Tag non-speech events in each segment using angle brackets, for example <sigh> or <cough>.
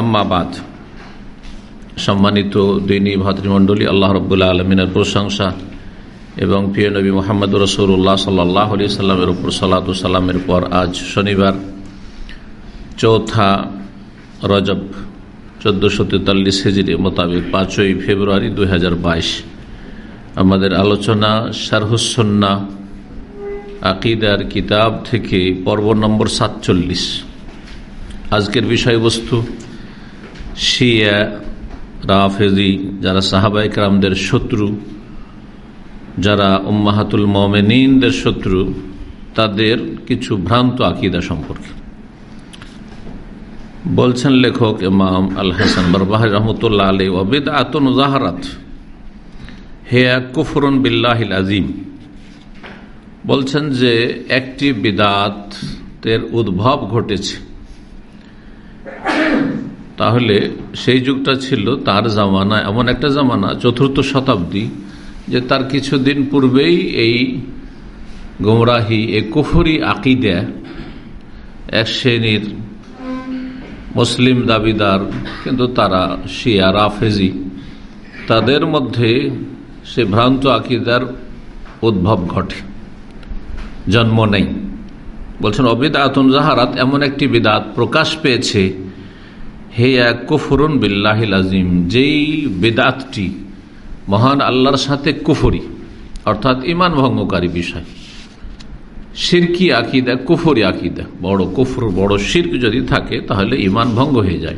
আম্মাবাদ। সম্মানিত দিনী ভাতৃমণ্ডলী, আল্লাহ রব্বুল্লা আলমিনের প্রশংসা এবং পিয় নবী মোহাম্মদ রসৌল্লাহ সাল্লাহ আলি সাল্লামের উপর সালাত সাল্লামের পর আজ শনিবার, চৌথা রজব চোদ্দোশো তেতাল্লিশ হেজিরি মোতাবেক পাঁচই ফেব্রুয়ারি দু হাজার বাইশ। আমাদের আলোচনা শারহুসন্না আকিদার কিতাব থেকে পর্ব নম্বর সাতচল্লিশ। আজকের বিষয়বস্তু শিয়া, রাফেজি, যারা সাহাবাইক রামদের শত্রু, যারা উম্মাহাতুল মমেনিনদের শত্রু, তাদের কিছু ভ্রান্ত আকিদা সম্পর্কে। বলছেন লেখক ইমাম আল হাসান বরবাহ রহমতুল্লাহ আলী ওবেদ আতন জাহারাত হে কুফরন বিল্লাহিল আজিম বলছেন যে, একটি বিদাতের উদ্ভব ঘটেছে। তাহলে সেই যুগটা ছিল তার জামানা, এমন একটা জামানা, চতুর্থ শতাব্দী, যে তার কিছুদিন পূর্বেই এই গোমরাহি এই কুফরি আকিদা এক শ্রেণির মুসলিম দাবিদার, কিন্তু তারা শিয়া, রাফেজি, তাদের মধ্যে সে ভ্রান্ত আকিদার উদ্ভব ঘটে। জন্ম নেই। বলছেন অবিদ আতন জাহারাত এমন একটি বিদাত প্রকাশ পেয়েছে হে এক কুফরুন বিল্লাহিল আজিম যেই বেদাতটি মহান আল্লাহর সাথে কুফরি, অর্থাৎ ইমান ভঙ্গকারী বিষয়। সিরকি আকিদা, কুফরি আকিদা। বড় কুফর, বড় শির্ক যদি থাকে, তাহলে ইমান ভঙ্গ হয়ে যায়।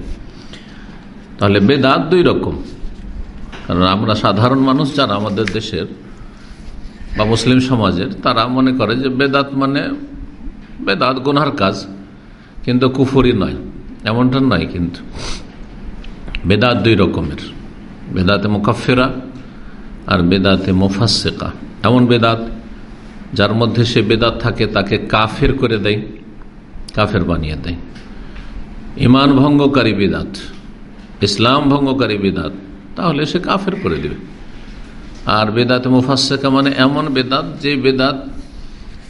তাহলে বেদাত দুই রকম। কারণ আমরা সাধারণ মানুষ যারা আমাদের দেশের বা মুসলিম সমাজের, তারা মনে করে যে বেদাত মানে বেদাত গোনার কাজ, কিন্তু কুফরি নয়। এমনটা নয় কিন্তু। বেদাত দুই রকমের। বেদাতে মুকাফেরা আর বেদাতে মুফাসেকা এমন বেদাত যার মধ্যে সে বেদাত থাকে, তাকে কাফের করে দেয়, কাফের বানিয়ে দেয়। ইমান ভঙ্গকারী বেদাত, ইসলাম ভঙ্গকারী বেদাত, তাহলে সে কাফের করে দেবে। আর বেদাতে মুফাসেকা মানে এমন বেদাত যে বেদাত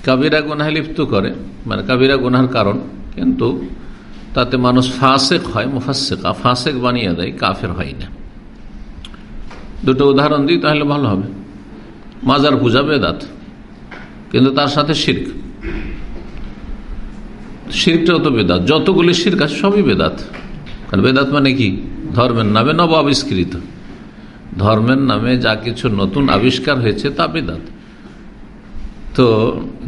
কাবিরা গুনাহে লিপ্ত করে মানে কাবিরা গুনার কারণ, কিন্তু তাতে মানুষ ফাসেক হয়, মুফাসেকা। ফাসেক বানিয়ে দেয়, কাফের হয় না দুটো উদাহরণ দিই, তাহলে ভালো হবে। মাজার পূজা বেদাত, কিন্তু তার সাথে শির্ক। শির্কটাও তো বেদাত। যতগুলি শির্ক আছে, সবই বেদাত। কারণ বেদাত মানে কি? ধর্মের নামে নব আবিষ্কৃত ধর্মের নামে যা কিছু নতুন আবিষ্কার হয়েছে, তা বেদাত। তো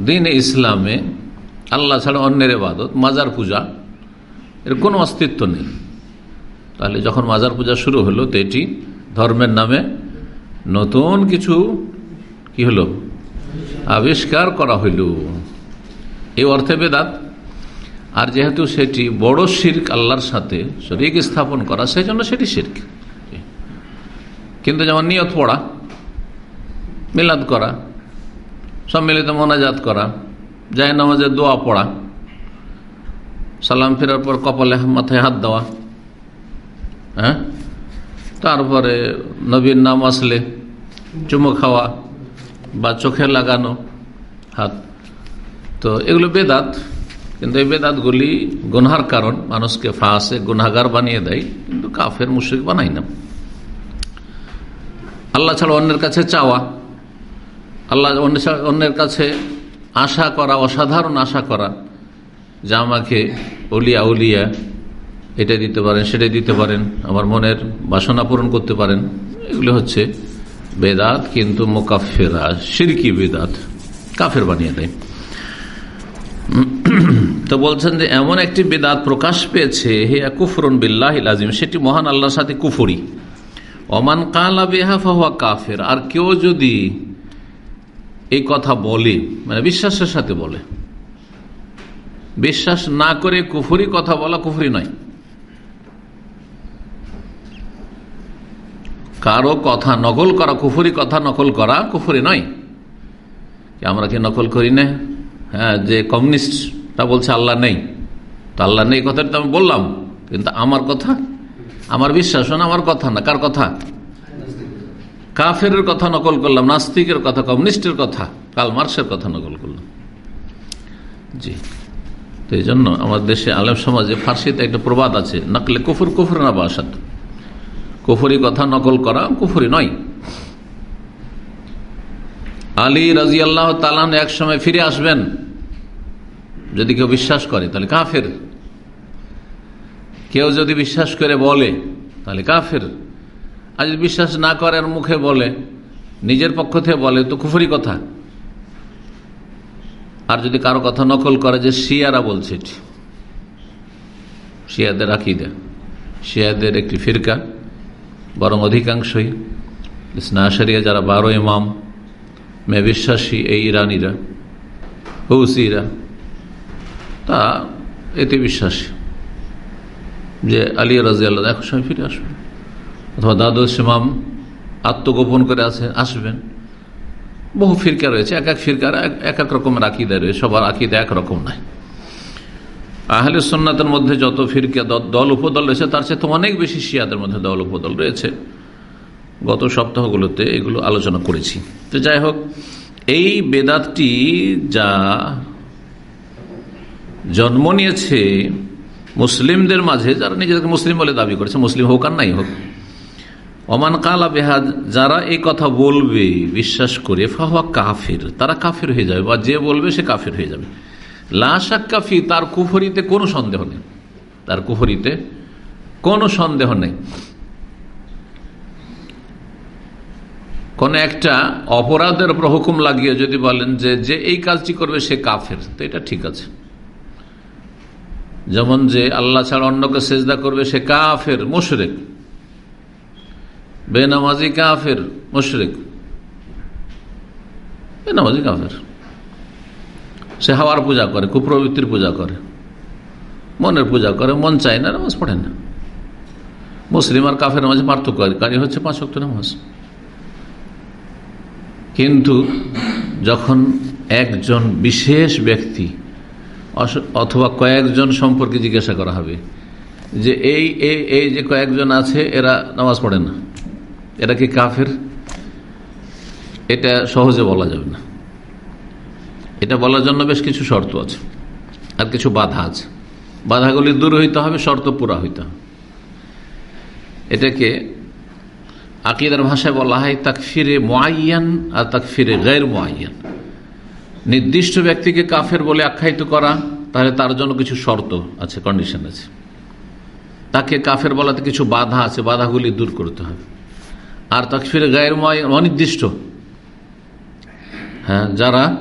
দিন ইসলামে আল্লাহ ছাড়া অন্যের এবাদত মাজার পূজা এর কোনো অস্তিত্ব নেই। তাহলে যখন মাজার পূজা শুরু হলো তো এটি ধর্মের নামে নতুন কিছু কি হলো? আবিষ্কার করা হইল। এই অর্থে বেদাত। আর যেহেতু সেটি বড় শির্ক আল্লাহর সাথে শরিক স্থাপন করা, সেই জন্য সেটি শির্ক। কিন্তু যেমন নিয়ত পড়া, মিলাদ করা, সম্মিলিত মোনাজাত করা যায় নামাজের দোয়া পড়া সালাম ফেরার পর কপালে মাথায় হাত দেওয়া হ্যাঁ? তারপরে নবীর নাম আসলে চুমো খাওয়া বা চোখে লাগানো হাত। তো এগুলো বেদাত, কিন্তু এই বেদাতগুলি গুনহার কারণ। মানুষকে ফাঁসে গুনাগার বানিয়ে দেয়, কিন্তু কাফের, মুশ্রিক বানাই না। আল্লাহ ছাড়া অন্যের কাছে চাওয়া, আল্লাহ অন্যের কাছে আশা করা, অসাধারণ আশা করা যে আমাকে অলিয়া উলিয়া এটা দিতে পারেন সেটা দিতে পারেন, আমার মনের বাসনা পূরণ করতে পারেন, এগুলো হচ্ছে বেদাত কিন্তু মোকাফেরা সিরকি বেদাত, কাফের বানিয়ে দেয়। তো বলছেন যে এমন একটি বেদাত প্রকাশ পেয়েছে, হে কুফরন বিল্লাহ সেটি মহান আল্লাহর সাথে কুফরি। অমান কালা বেহা ফাহুয়া কাফের, আর কেউ যদি এই কথা বলে মানে বিশ্বাসের সাথে বলে বিশ্বাস না করে কুফুরি কথা বলা কুফুরি নয়। কারও কথা নকল করা, কুফুরি কথা নকল করা কুফুরি নয়। আমরা কি নকল করি না? হ্যাঁ যে কমিউনিস্টটা বলছে আল্লাহ নেই। তো আল্লাহ নেই কথাটা তো আমি বললাম, কিন্তু আমার কথা, আমার বিশ্বাস না, আমার কথা না, কার কথা? কাফের কথা নকল করলাম, নাস্তিকের কথা, কমিউনিস্টের কথা কাল মার্কসের কথা নকল করলাম। জি। তো এই জন্য আমার দেশে আলেম সমাজে ফার্সিতে একটা প্রবাদ আছে, নকলে কুফুর কুফুর না বাসাত। কুফুরি কথা নকল করা কুফুরি নয়। আলী রাজি আল্লাহ তালান এক সময় ফিরে আসবেন। যদি কেউ বিশ্বাস করে, তাহলে কাফের। কেউ যদি বিশ্বাস করে বলে, তাহলে কাফের। আর বিশ্বাস না করে আর মুখে বলে, নিজের পক্ষ থেকে বলে, তো কুফুরি কথা। আর যদি কারও কথা নকল করে যে শিয়ারা বলছে শিয়াদের আকিদা। শিয়াদের একটি ফিরকা, বরং অধিকাংশই ইসনাশরিয়া যারা বারো ইমাম মে বিশ্বাসী এই ইরানিরা, হৌসিরা, তা এতে বিশ্বাসী। যে আলী রাজি আল্লাহ এক সময় ফিরে আসবেন। অথবা দাদুস ইমাম আত্মগোপন করে আছে, আসবেন। বহু ফিরকা রয়েছে, এক এক ফিরকার, এক এক রকমের আকিদা রয়েছে, সবার আকিদা একরকম নাই আহলে সন্ন্যতের মধ্যে যত ফিরকা দল উপদল রয়েছে, তার চেয়ে তো অনেক বেশি শিয়াদের মধ্যে দল উপদল রয়েছে। গত সপ্তাহগুলোতে এগুলো আলোচনা করেছি। তো যাই হোক, এই বেদাতটি যা জন্ম নিয়েছে মুসলিমদের মাঝে, যারা নিজেদেরকে মুসলিম বলে দাবি করেছে, মুসলিম হোক আর নাই হোক অমান কালা বেহাদ, যারা এই কথা বলবে, বিশ্বাস করে ফাহা কাফের, তারা কাফের হয়ে যাবে, বা যে বলবে সে কাফের হয়ে যাবে। লাশাক কাফি তার কুফরিতে কোনো সন্দেহ নেই। তার কুফরিতে কোনো সন্দেহ নেই। কোন একটা অপরাধের উপর হুকুম লাগিয়ে যদি বলেন যে যে এই কাজটি করবে সে কাফের, তো এটা ঠিক আছে। যেমন যে আল্লাহ ছাড়া অন্যকে সেজদা করবে সে কাফের, মুশরেক। বেনামাজি কাফের, মুশরেক। বেনামাজি কাফের। সে হাওয়ার পূজা করে, কুপ্রবৃত্তির পূজা করে। মনের পূজা করে, মন চায় না, নামাজ পড়ে না। মুসলিম আর কাফের মাঝে পার্থক্যকারী হচ্ছে পাঁচ অক্ট নামাজ। কিন্তু যখন একজন বিশেষ ব্যক্তি অথবা কয়েকজন সম্পর্কে জিজ্ঞাসা করা হবে যে এই এই যে কয়েকজন আছে, এরা নামাজ পড়ে না। এরা কি কাফের? এটা সহজে বলা যাবে না। এটা বলার জন্য বেশ কিছু শর্ত আছে আর কিছু বাধা আছে। বাধাগুলি দূর হইতে হবে, শর্ত পুরা হইতে হবে। এটাকে আকিদার ভাষায় বলা হয় তাক ফিরে মোয়াইয়ান আর তাক ফিরে গैर মোয়াইয়ান নির্দিষ্ট ব্যক্তিকে কাফের বলে আখ্যায়িত করা, তাহলে তার জন্য কিছু শর্ত আছে কন্ডিশন আছে। তাকে কাফের বলাতে কিছু বাধা আছে, বাধাগুলি দূর করতে হবে। আর তাকে ফিরে গায়ের অনির্দিষ্ট। হ্যাঁ যারা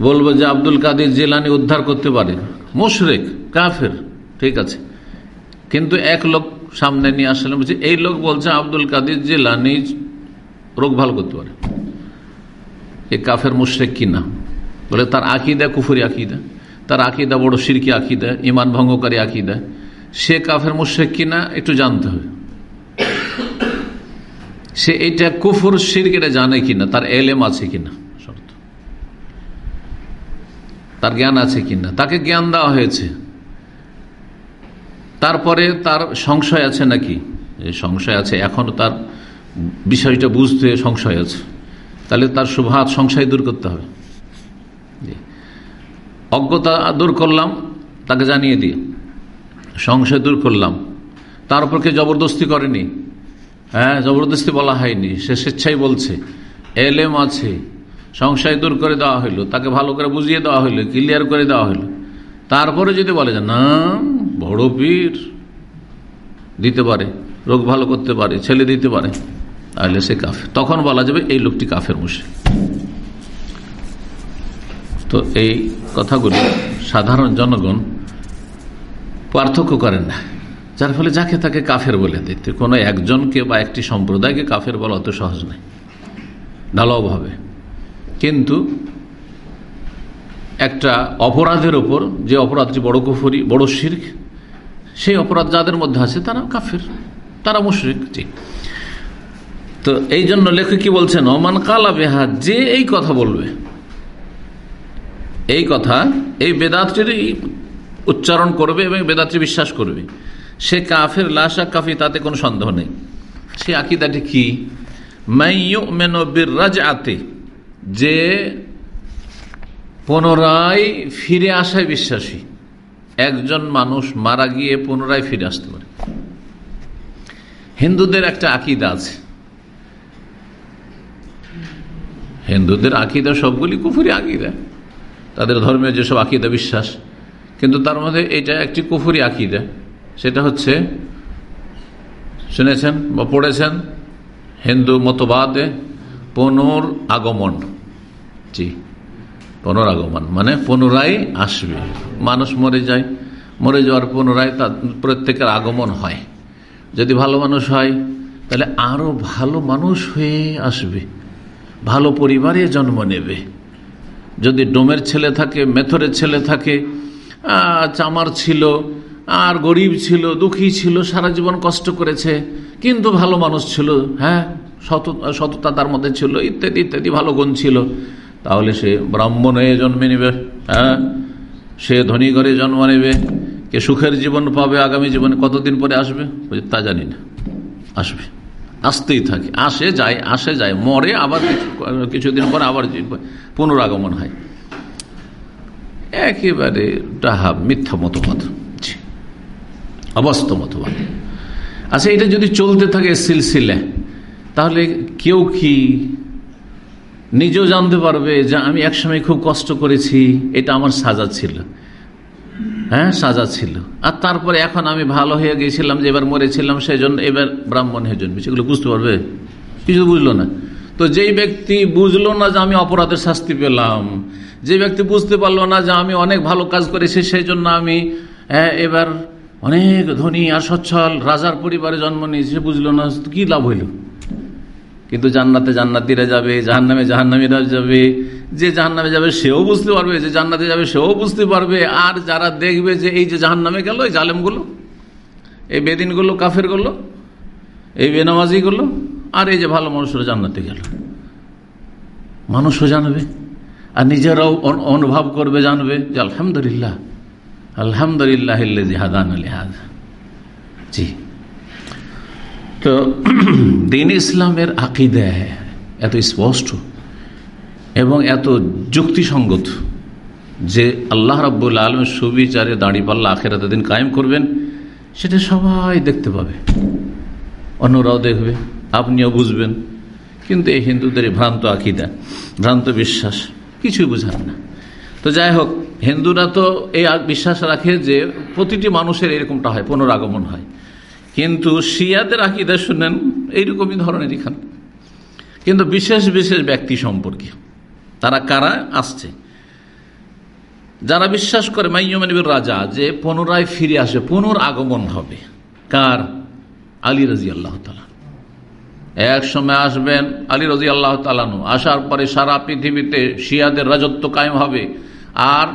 বলব যে আব্দুল কাদের জেলানি উদ্ধার করতে পারে। মুশরেক, কাফের, ঠিক আছে। কিন্তু এক লোক সামনে নিয়ে আসলে বলছে, এই লোক বলছে আব্দুল কাদের জেলানি রোগ ভালো করতে পারে। এ কাফের মুশরেক কিনা বলে, তার আকিদা কুফুরি আকিদা। তার আকিদা বড় সিরকি আকিদা, ইমান ভঙ্গকারী আকিদা। সে কাফের মুশরেক কিনা একটু জানতে হবে। সে এটা কুফুর সিরক এটা জানে কিনা? তার এলেম আছে কিনা? শর্ত। তার জ্ঞান আছে কিনা? তাকে জ্ঞান দেওয়া হয়েছে। তারপরে তার সংশয় আছে নাকি? সংশয় আছে। এখনও তার বিষয়টা বুঝতে সংশয় আছে। তাহলে তার শুভাত সংশয় দূর করতে হবে। অজ্ঞতা দূর করলাম, তাকে জানিয়ে দিয়ে। সংশয় দূর করলাম। তার উপর কে জবরদস্তি করেনি। হ্যাঁ জবরদস্তি বলা হয়নি, সে স্বেচ্ছাই বলছে। এলেম আছে, সংশয় দূর করে দেওয়া হইল, তাকে ভালো করে বুঝিয়ে দেওয়া হইল ক্লিয়ার করে দেওয়া হইল। তারপরে যদি বলে যে, না, বড় পীর দিতে পারে, রোগ ভালো করতে পারে, ছেলে দিতে পারে, তাহলে সে কাফের। তখন বলা যাবে, এই লোকটি কাফের মুশে তো এই কথাগুলি সাধারণ জনগণ পার্থক্য করেন না। যার ফলে যাকে তাকে কাফের বলে দিতে কোনো একজনকে বা একটি সম্প্রদায়কে কাফের বলা অত সহজ নয়। ঢালাওভাবে কিন্তু একটা অপরাধের ওপর, যে অপরাধটি বড় কুফরি, বড় শির্ক, সেই অপরাধ যাদের মধ্যে আছে তারা কাফের, তারা মুশরিক, ঠিক। তো এই জন্য লেখক কি বলছেন অমান কালা বেহা, যে এই কথা বলবে, এই কথা, এই বেদাতটির উচ্চারণ করবে এবং বেদাত্রী বিশ্বাস করবে। সে কাফের লাশা কাফি তাতে কোনো সন্দেহ নেই। সে আকিদাটি কি? রাজ আতে যে পুনরায় ফিরে আসায় বিশ্বাসী। একজন মানুষ মারা গিয়ে পুনরায় ফিরে আসতে পারে। হিন্দুদের একটা আকিদা আছে। হিন্দুদের আকিদা সবগুলি কুফুরি আকিদা। তাদের ধর্মের যেসব আকিদা, বিশ্বাস। কিন্তু তার মধ্যে এটা একটি কুফুরি আকিদা। সেটা হচ্ছে, শুনেছেন বা পড়েছেন, হিন্দু মতবাদে পুনর আগমন। জি পুনরাগমন মানে পুনরায় আসবে। মানুষ মরে যায়, মরে যাওয়ার পুনরায় তার প্রত্যেকের আগমন হয়। যদি ভালো মানুষ হয়, তাহলে আরও ভালো মানুষ হয়ে আসবে। ভালো পরিবারে জন্ম নেবে। যদি ডোমের ছেলে থাকে, মেথরের ছেলে থাকে চামার ছিল আর গরিব ছিল, দুঃখী ছিল, সারা জীবন কষ্ট করেছে, কিন্তু ভালো মানুষ ছিল হ্যাঁ? সত, সততা তার মধ্যে ছিল, ইত্যাদি ইত্যাদি, ভালো গুণ ছিল। তাহলে সে ব্রাহ্মণ হয়ে জন্মে নেবে হ্যাঁ? সে ধনী ঘরে জন্ম নেবে, কে সুখের জীবন পাবে, আগামী জীবনে কতদিন পরে আসবে? তা জানি না। আসবে। আসতেই থাকে। আসে, যায় আসে, যায়, মরে, আবার কিছুদিন পরে আবার পুনরাগমন হয়। একেবারে ডাহা মিথ্যা মতবাদ। অবস্থ মতবাদ। আচ্ছা এটা যদি চলতে থাকে সিলসিলে তাহলে কেউ কি নিজেও জানতে পারবে যে আমি একসময় খুব কষ্ট করেছি এটা আমার সাজা ছিল। হ্যাঁ সাজা ছিল। আর তারপরে এখন আমি ভালো হয়ে গিয়েছিলাম যে এবার মরেছিলাম সেই জন্য এবার ব্রাহ্মণ হয়ে জন্মেছে। এগুলো বুঝতে পারবে? কিছু বুঝলো না। তো যেই ব্যক্তি বুঝলো না যে আমি অপরাধের শাস্তি পেলাম যে ব্যক্তি বুঝতে পারল না যে আমি অনেক ভালো কাজ করেছি সেই জন্য আমি হ্যাঁ, এবার অনেক ধনী আর সচ্ছল, রাজার পরিবারে জন্ম নিয়েছে বুঝলো না কি লাভ হইল। কিন্তু জান্নাতে জান্নাতিরা যাবে, জাহান্নামে জাহান্নামীরা যাবে। যে জাহান্নামে যাবে, সেও বুঝতে পারবে। যে জান্নাতে যাবে, সেও বুঝতে পারবে। আর যারা দেখবে যে এই যে জাহান্নামে গেল, এই জালেমগুলো, এই বেদিনগুলো, কাফেরগুলো, এই বেনামাজিগুলো, আর এই যে ভালো মানুষরা জান্নাতে গেল। মানুষও জানবে, আর নিজেরাও অনুভব করবে, জানবে যে আলহামদুলিল্লাহ আলহামদুলিল্লাহ হাদান জি। তো <clears throat> দিন ইসলামের আকিদে এত স্পষ্ট এবং এত যুক্তিসঙ্গত যে আল্লাহ রাব্বুল আলমের সুবিচারে দাঁড়িপাল্লা আখেরাত দিন কায়েম করবেন, সেটা সবাই দেখতে পাবে। অন্যরাও দেখবে, আপনিও বুঝবেন। কিন্তু এই হিন্দুদের ভ্রান্ত আকিদা, ভ্রান্ত বিশ্বাস, কিছুই বুঝান না। তো যাই হোক হিন্দুরা তো এই বিশ্বাস রাখে যে প্রতিটি মানুষের এরকমটা হয়, পুনরাগমন হয়। কিন্তু শিয়াদের আকিদা শুনেন, এইরকমই ধরনের এখানে। কিন্তু বিশেষ বিশেষ ব্যক্তি সম্পর্কে তারা কারা? আসছে। যারা বিশ্বাস করে মাইয়মানিবের রাজা, যে পুনরায় ফিরে আসে পুনর আগমন হবে। কার? আলী রাজি আল্লাহ তালা এক সময় আসবেন আলী রাজি আল্লাহ আসার পরে সারা পৃথিবীতে শিয়াদের রাজত্ব কায়েম হবে। আর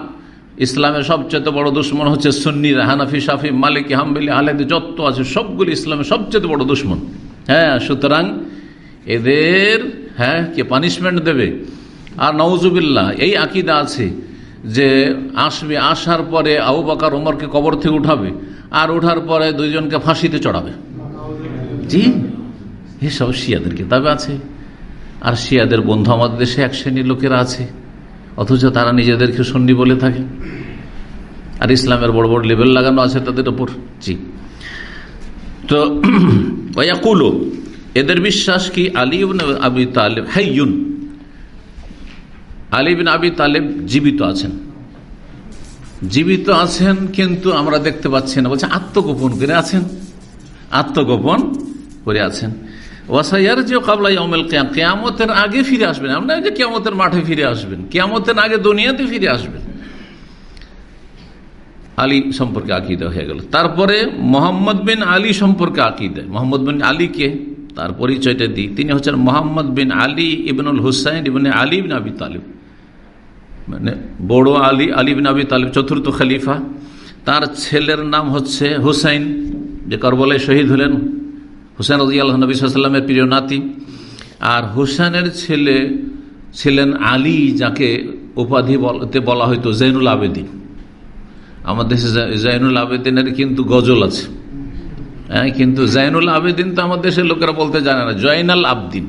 ইসলামের সবচেয়ে বড় দুশ্মন হচ্ছে সুন্নিরা হানাফি সাফি মালিক, হাম্বিলি আলেদ যত আছে সবগুলি ইসলামের সবচেয়ে বড় দুশ্মন। হ্যাঁ সুতরাং এদের হ্যাঁ কে পানিশমেন্ট দেবে? আর নওজুবিল্লাহ এই আকিদা আছে যে আসবে, আসার পরে আবু বাকার ওমরকে কবর থেকে উঠাবে আর ওঠার পরে দুইজনকে ফাঁসিতে চড়াবে। জি, এসব শিয়াদের কিতাবে আছে। আর শিয়াদের বন্ধু আমাদের দেশে এক শ্রেণির লোকেরা আছে। অথচ তারা নিজেদেরকে সন্নি বলে থাকে। আর ইসলামের বড় বড় লেভেল লাগানো আছে তাদের ওপর জি। তো <clears throat> কুলো এদের বিশ্বাস কি? আলী আবি তালেব, হাইয়ুন। আলী বিন আবি তালেব জীবিত আছেন। জীবিত আছেন কিন্তু আমরা দেখতে পাচ্ছি না। বলছে আত্মগোপন করে আছেন। আত্মগোপন করে আছেন। ওয়াসাইয়ার যে কাবলা ইয়মেল কেয়ামতের আগে ফিরে আসবেন। আমরা যে কেয়ামতের মাঠে ফিরে আসবেন। কেয়ামতের আগে দুনিয়াতে ফিরে আসবেন। আলী সম্পর্কে আকিদা হয়ে গেল। তারপরে মোহাম্মদ বিন আলী সম্পর্কে আকিদা। মোহাম্মদ বিন আলীকে তার পরিচয়টা দিই। তিনি হচ্ছেন মোহাম্মদ বিন আলী ইবনুল হুসাইন ইবন আলী বিন আবি তালিব। মানে বড় আলী আলী বিন আবি তালিব, চতুর্থ খলিফা। তার ছেলের নাম হচ্ছে হুসাইন। যে করবলায় শহীদ হলেন। হুসেন রাজি আল্লাহ নবী সাল্লামের প্রিয় নাতি। আর হুসেনের ছেলে ছিলেন আলী, যাকে উপাধি বলতে বলা হয়তো জৈনুল আবেদিন। আমাদের দেশে জৈনুল আবেদিনের কিন্তু গজল আছে। হ্যাঁ কিন্তু জাইনুল আবেদিন তো আমাদের দেশের লোকেরা বলতে জানে না জয়নাল আবদিন।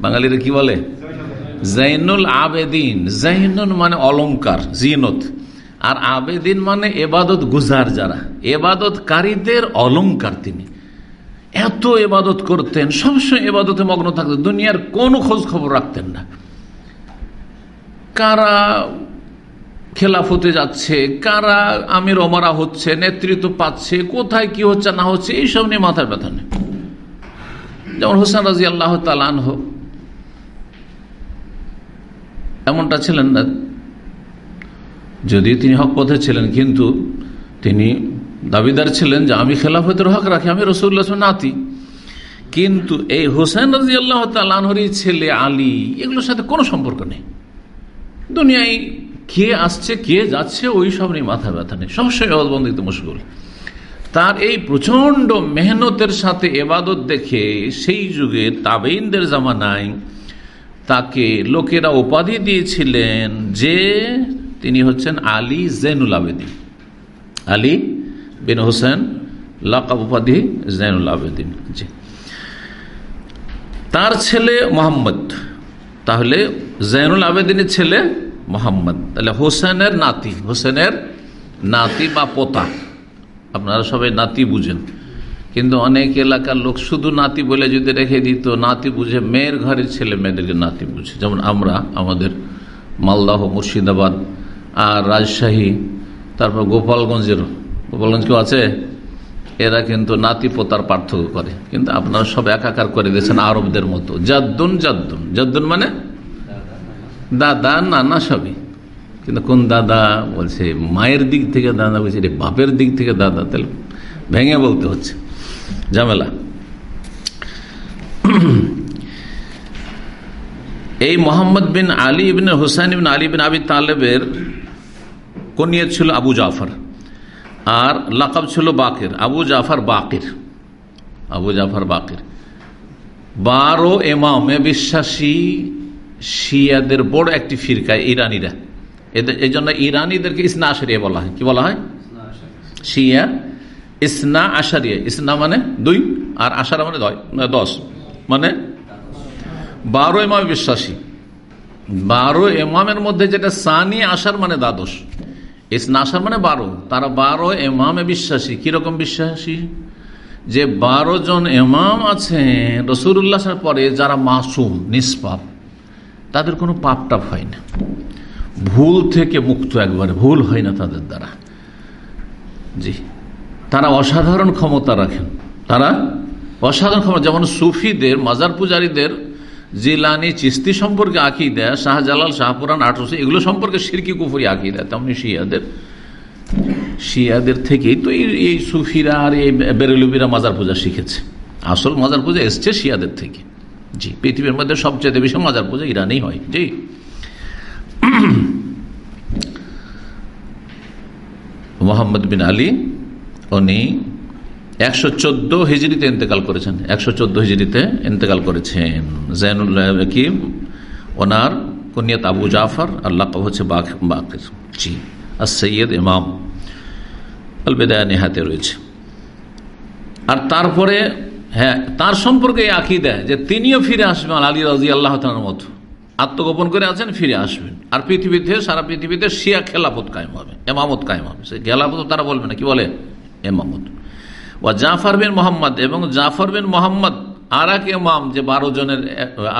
বাঙালিরা কি বলে? জাইনুল আবেদিন। জাইনুল মানে অলঙ্কার জিনত। আর আবেদিন মানে এবাদত গুজার যারা। এবাদতকারীদের অলঙ্কার তিনি। এত এবাদত করতেন, সবসময় এবাদতে মগ্ন থাকতেন, দুনিয়ার কোনো খোঁজ খবর রাখতেন না। কারা খেলাফতে যাচ্ছে, কারা আমির অমারা হচ্ছে, নেতৃত্ব পাচ্ছে, কোথায় কি হচ্ছে, না হচ্ছে, এইসব নিয়ে মাথার ব্যথা নেই। যেমন হোসেন রাজি আল্লাহ তালান হোক এমনটা ছিলেন না যদি তিনি হক পথে ছিলেন, কিন্তু তিনি দাবিদার ছিলেন যে আমি খেলাফতের হক রাখি, আমি রসুল্লাহ নাতি। কিন্তু এই হোসেন রাজি আল্লাহ তালানহরি ছেলে আলী, এগুলোর সাথে কোনো সম্পর্ক নেই। দুনিয়ায় কে আসছে, কে যাচ্ছে, ওই সব নিয়ে মাথা ব্যথা নেই। সবসময় অবন্দিত মুশকুল তার এই প্রচণ্ড মেহনতের সাথে এবাদত দেখে সেই যুগে তাবেইনদের জামানায় তাকে লোকেরা উপাধি দিয়েছিলেন যে তিনি হচ্ছেন আলী জেনুল আবেদিন আলী বিন হোসেন, লাকাব উপাধি জেনুল আবেদিন। জি। তার ছেলে মোহাম্মদ। তাহলে জৈনুল আবেদিনের ছেলে মোহাম্মদ। তাহলে হোসেনের নাতি হোসেনের নাতি বা পোতা। আপনারা সবাই নাতি বুঝেন। কিন্তু অনেক এলাকার লোক শুধু নাতি বলে যদি রেখে দিত, নাতি বুঝে মেয়ের ঘরের ছেলে মেয়েদেরকে নাতি বুঝে। যেমন আমরা, আমাদের মালদাহ, মুর্শিদাবাদ আর রাজশাহী, তারপর গোপালগঞ্জের গোপালগঞ্জ কেউ আছে? এরা কিন্তু নাতি পোতার পার্থক্য করে। কিন্তু আপনারা সব একাকার করে দিয়েছেন আরবদের মতো। জাদ্দুন জাদ্দুন। জাদ্দুন মানে? দাদা, নানা সবই। কিন্তু কোন দাদা? বলছে, মায়ের দিক থেকে দাদা। বলছে রে বাপের দিক থেকে দাদা। তাহলে ভেঙে বলতে হচ্ছে। ঝামেলা। এই মোহাম্মদ বিন আলী বিন হুসাইন বিন আলী বিন আবি তালেবের কনিয়ত ছিল আবু জাফর। আর লাকাব ছিল বাকের, আবু জাফর বাকের। আবু জাফর বাকের। বারো এমামে বিশ্বাসী শিয়াদের বড় একটি ফিরকায় ইরানিরা। এদের এই জন্য ইরানিদেরকে ইসনা আশারিয়া বলা হয়। কি বলা হয়? শিয়া। ইসনা আশারিয়া। ইসনা মানে দুই, আর আশারা মানে দশ। মানে বারো এমামে বিশ্বাসী। বারো এমামের মধ্যে যেটা সানি আসার মানে দ্বাদশ। ইসনা আসার মানে বারো। তারা বারো এমামে বিশ্বাসী। কীরকম বিশ্বাসী? যে বারো জন এমাম আছেন রসুল্লাহ পরে যারা মাসুম, নিষ্পাপ, তাদের কোনো পাপ টাপ হয় না। ভুল থেকে মুক্ত একবারে। ভুল হয় না তাদের দ্বারা। জি। তারা অসাধারণ ক্ষমতা রাখেন। তারা অসাধারণ ক্ষমতা। যেমন সুফিদের, মাজার পূজারীদের জিলানি চিস্তি সম্পর্কে আঁকি দেয় শাহজালাল শাহপুরান আঠারোশো, এগুলো সম্পর্কে সিরকি কুফুরি দেয় তেমনি শিয়াদের। শিয়াদের থেকেই তো এই সুফিরা আর এই বেরেলুবিরা মাজার পূজা শিখেছে। আসল মাজার পূজা এসছে শিয়াদের থেকে। জি, পৃথিবীর মধ্যে সবচেয়ে বেশি মাজার পূজা ইরানেই হয়। জি। মোহাম্মদ বিন আলী, উনি একশো চোদ্দ হিজড়িতে ইন্তেকাল করেছেন। একশো চোদ্দ হিজড়িতে ইন্তেকাল করেছেন। জैनुল কি? ওনার কুনিয়ত আবু জাফর আল্লাহ হচ্ছে বাকের। জি, আর সৈয়দ ইমাম আলবেদায় নেহাতে রয়েছে। আর তারপরে হ্যাঁ তার সম্পর্কে আঁকি দেয় যে তিনিও ফিরে আসবেন আলী রাজি আল্লাহ মতো। আত্মগোপন করে আছেন, ফিরে আসবেন। আর পৃথিবীতে, সারা পৃথিবীতে শিয়া খেলাপত কায়েম হবে, এমামত কায়েম হবে। সে খেলাপত তারা বলবে না, কি বলে? এমামত। ও জাফর বিন মোহাম্মদ এবং জাফর বিন মোহাম্মদ আর এক এমাম যে বারো জনের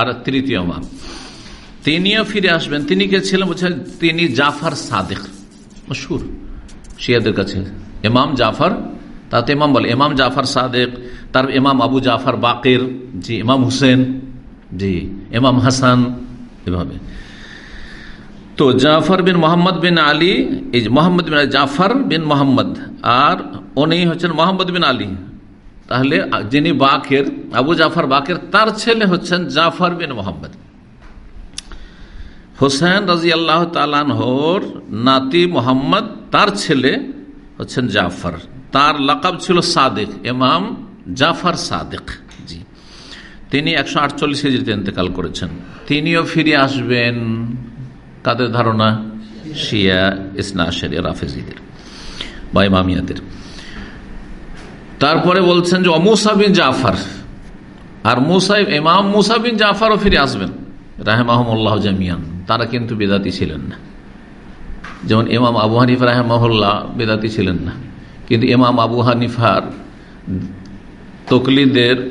আর তৃতীয় এমাম তিনিও ফিরে আসবেন। তিনি কে ছিলেন? বলছেন, তিনি জাফর সাদেক মশুর শিয়াদের কাছে। এমাম জাফর, তাতে ইমাম বলে, ইমাম জাফর সাদেক, তার ইমাম আবু জাফর বাকের, জি, ইমাম হুসেন, জি, ইমাম হাসান, এভাবে। তো জাফর বিন মোহাম্মদ বিন আলী, এই মোহাম্মদ বিন জাফর বিন মোহাম্মদ, আর উনি হচ্ছেন মোহাম্মদ বিন আলী। তাহলে যিনি বাকের, আবু জাফর বাকের, তার ছেলে হচ্ছেন জাফর বিন মোহাম্মদ। হোসেন রাজি আল্লাহ তালানহর নাতি মোহাম্মদ, তার ছেলে হচ্ছেন জাফর। তার লাকাব ছিল সাদেক এমাম জাফর সাদেক। জি। তিনি একশো আটচল্লিশ কেজিতে ইন্তেকাল করেছেন। তিনিও ফিরে আসবেন কাদের ধারণা? শিয়া, ইসনা, আশারিয়া, রাফেজিদের বা ইমামিয়াদের। তারপরে বলছেন যে অমুসাবিন জাফার। আর মুসাইব ইমাম মুসাবিন জাফারও ফিরে আসবেন রাহেমাহমুল্লাহ জামিয়ান। তারা কিন্তু বেদাতি ছিলেন না। যেমন ইমাম আবু হানিফা রাহেমাহুল্লাহ বেদাতি ছিলেন না। কিন্তু ইমাম আবু হানিফার তকলিদের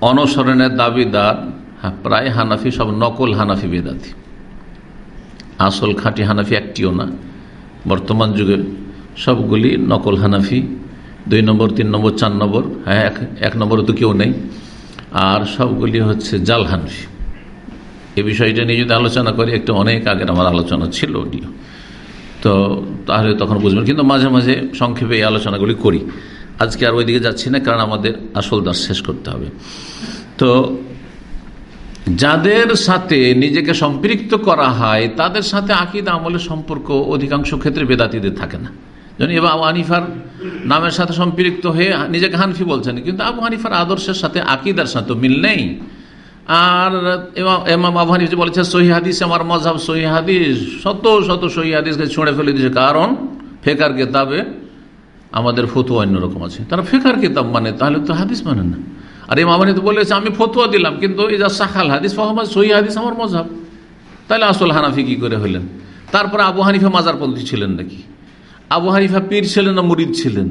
অনসরণের দাবিদার হ্যাঁ, প্রায় হানাফি সব নকল হানাফি বেদাতি। আসল খাঁটি হানাফি একটিও না। বর্তমান যুগে সবগুলি নকল হানাফি দুই নম্বর, তিন নম্বর, চার নম্বর হ্যাঁ এক এক নম্বরে তো কেউ নেই। আর সবগুলি হচ্ছে জাল হানফি। এ বিষয়টা নিয়ে যদি আলোচনা করি, একটু অনেক আগের আমার আলোচনা ছিল ওটিও তো তাহলে তখন বুঝবেন, কিন্তু মাঝে মাঝে সংক্ষেপে এই আলোচনাগুলি করি। আজকে আর ওইদিকে যাচ্ছি না, কারণ আমাদের আসল দাস শেষ করতে হবে। তো যাদের সাথে নিজেকে সম্পৃক্ত করা হয়, তাদের সাথে আকিদ, আমলের সম্পর্ক অধিকাংশ ক্ষেত্রে বেদাতিদের থাকে না। যেমন এবার আবু হানিফার নামের সাথে সম্পৃক্ত হয়ে নিজেকে হানফি বলছেন, কিন্তু আবু হানিফার আদর্শের সাথে আকিদার সাথে মিল নেই। আর এমাম আবু হানিফ বলেছে, সহি হাদিস, আমার মজাব সহি হাদিস, শত শত সহি হাদিসকে ছুঁড়ে ফেলে দিয়েছে। কারণ ফেকার কেতাবে আমাদের ফতুয়া অন্যরকম আছে। তারা ফেকার কিতাব মানে তাহলে তো হাদিস মানে না। আর এই মামানি তো বলেছে, আমি ফতুয়া দিলাম, কিন্তু এই যা সাখাল হাদিস, ফহমাদ, সহি হাদিস, আমার মজাব তাহলে আসল হানাফি কি করে হলেন? তারপরে আবু হানিফা মাজারপন্থী ছিলেন নাকি? আবু হানিফা পীর ছিলেন না মুরিদ ছিলেন?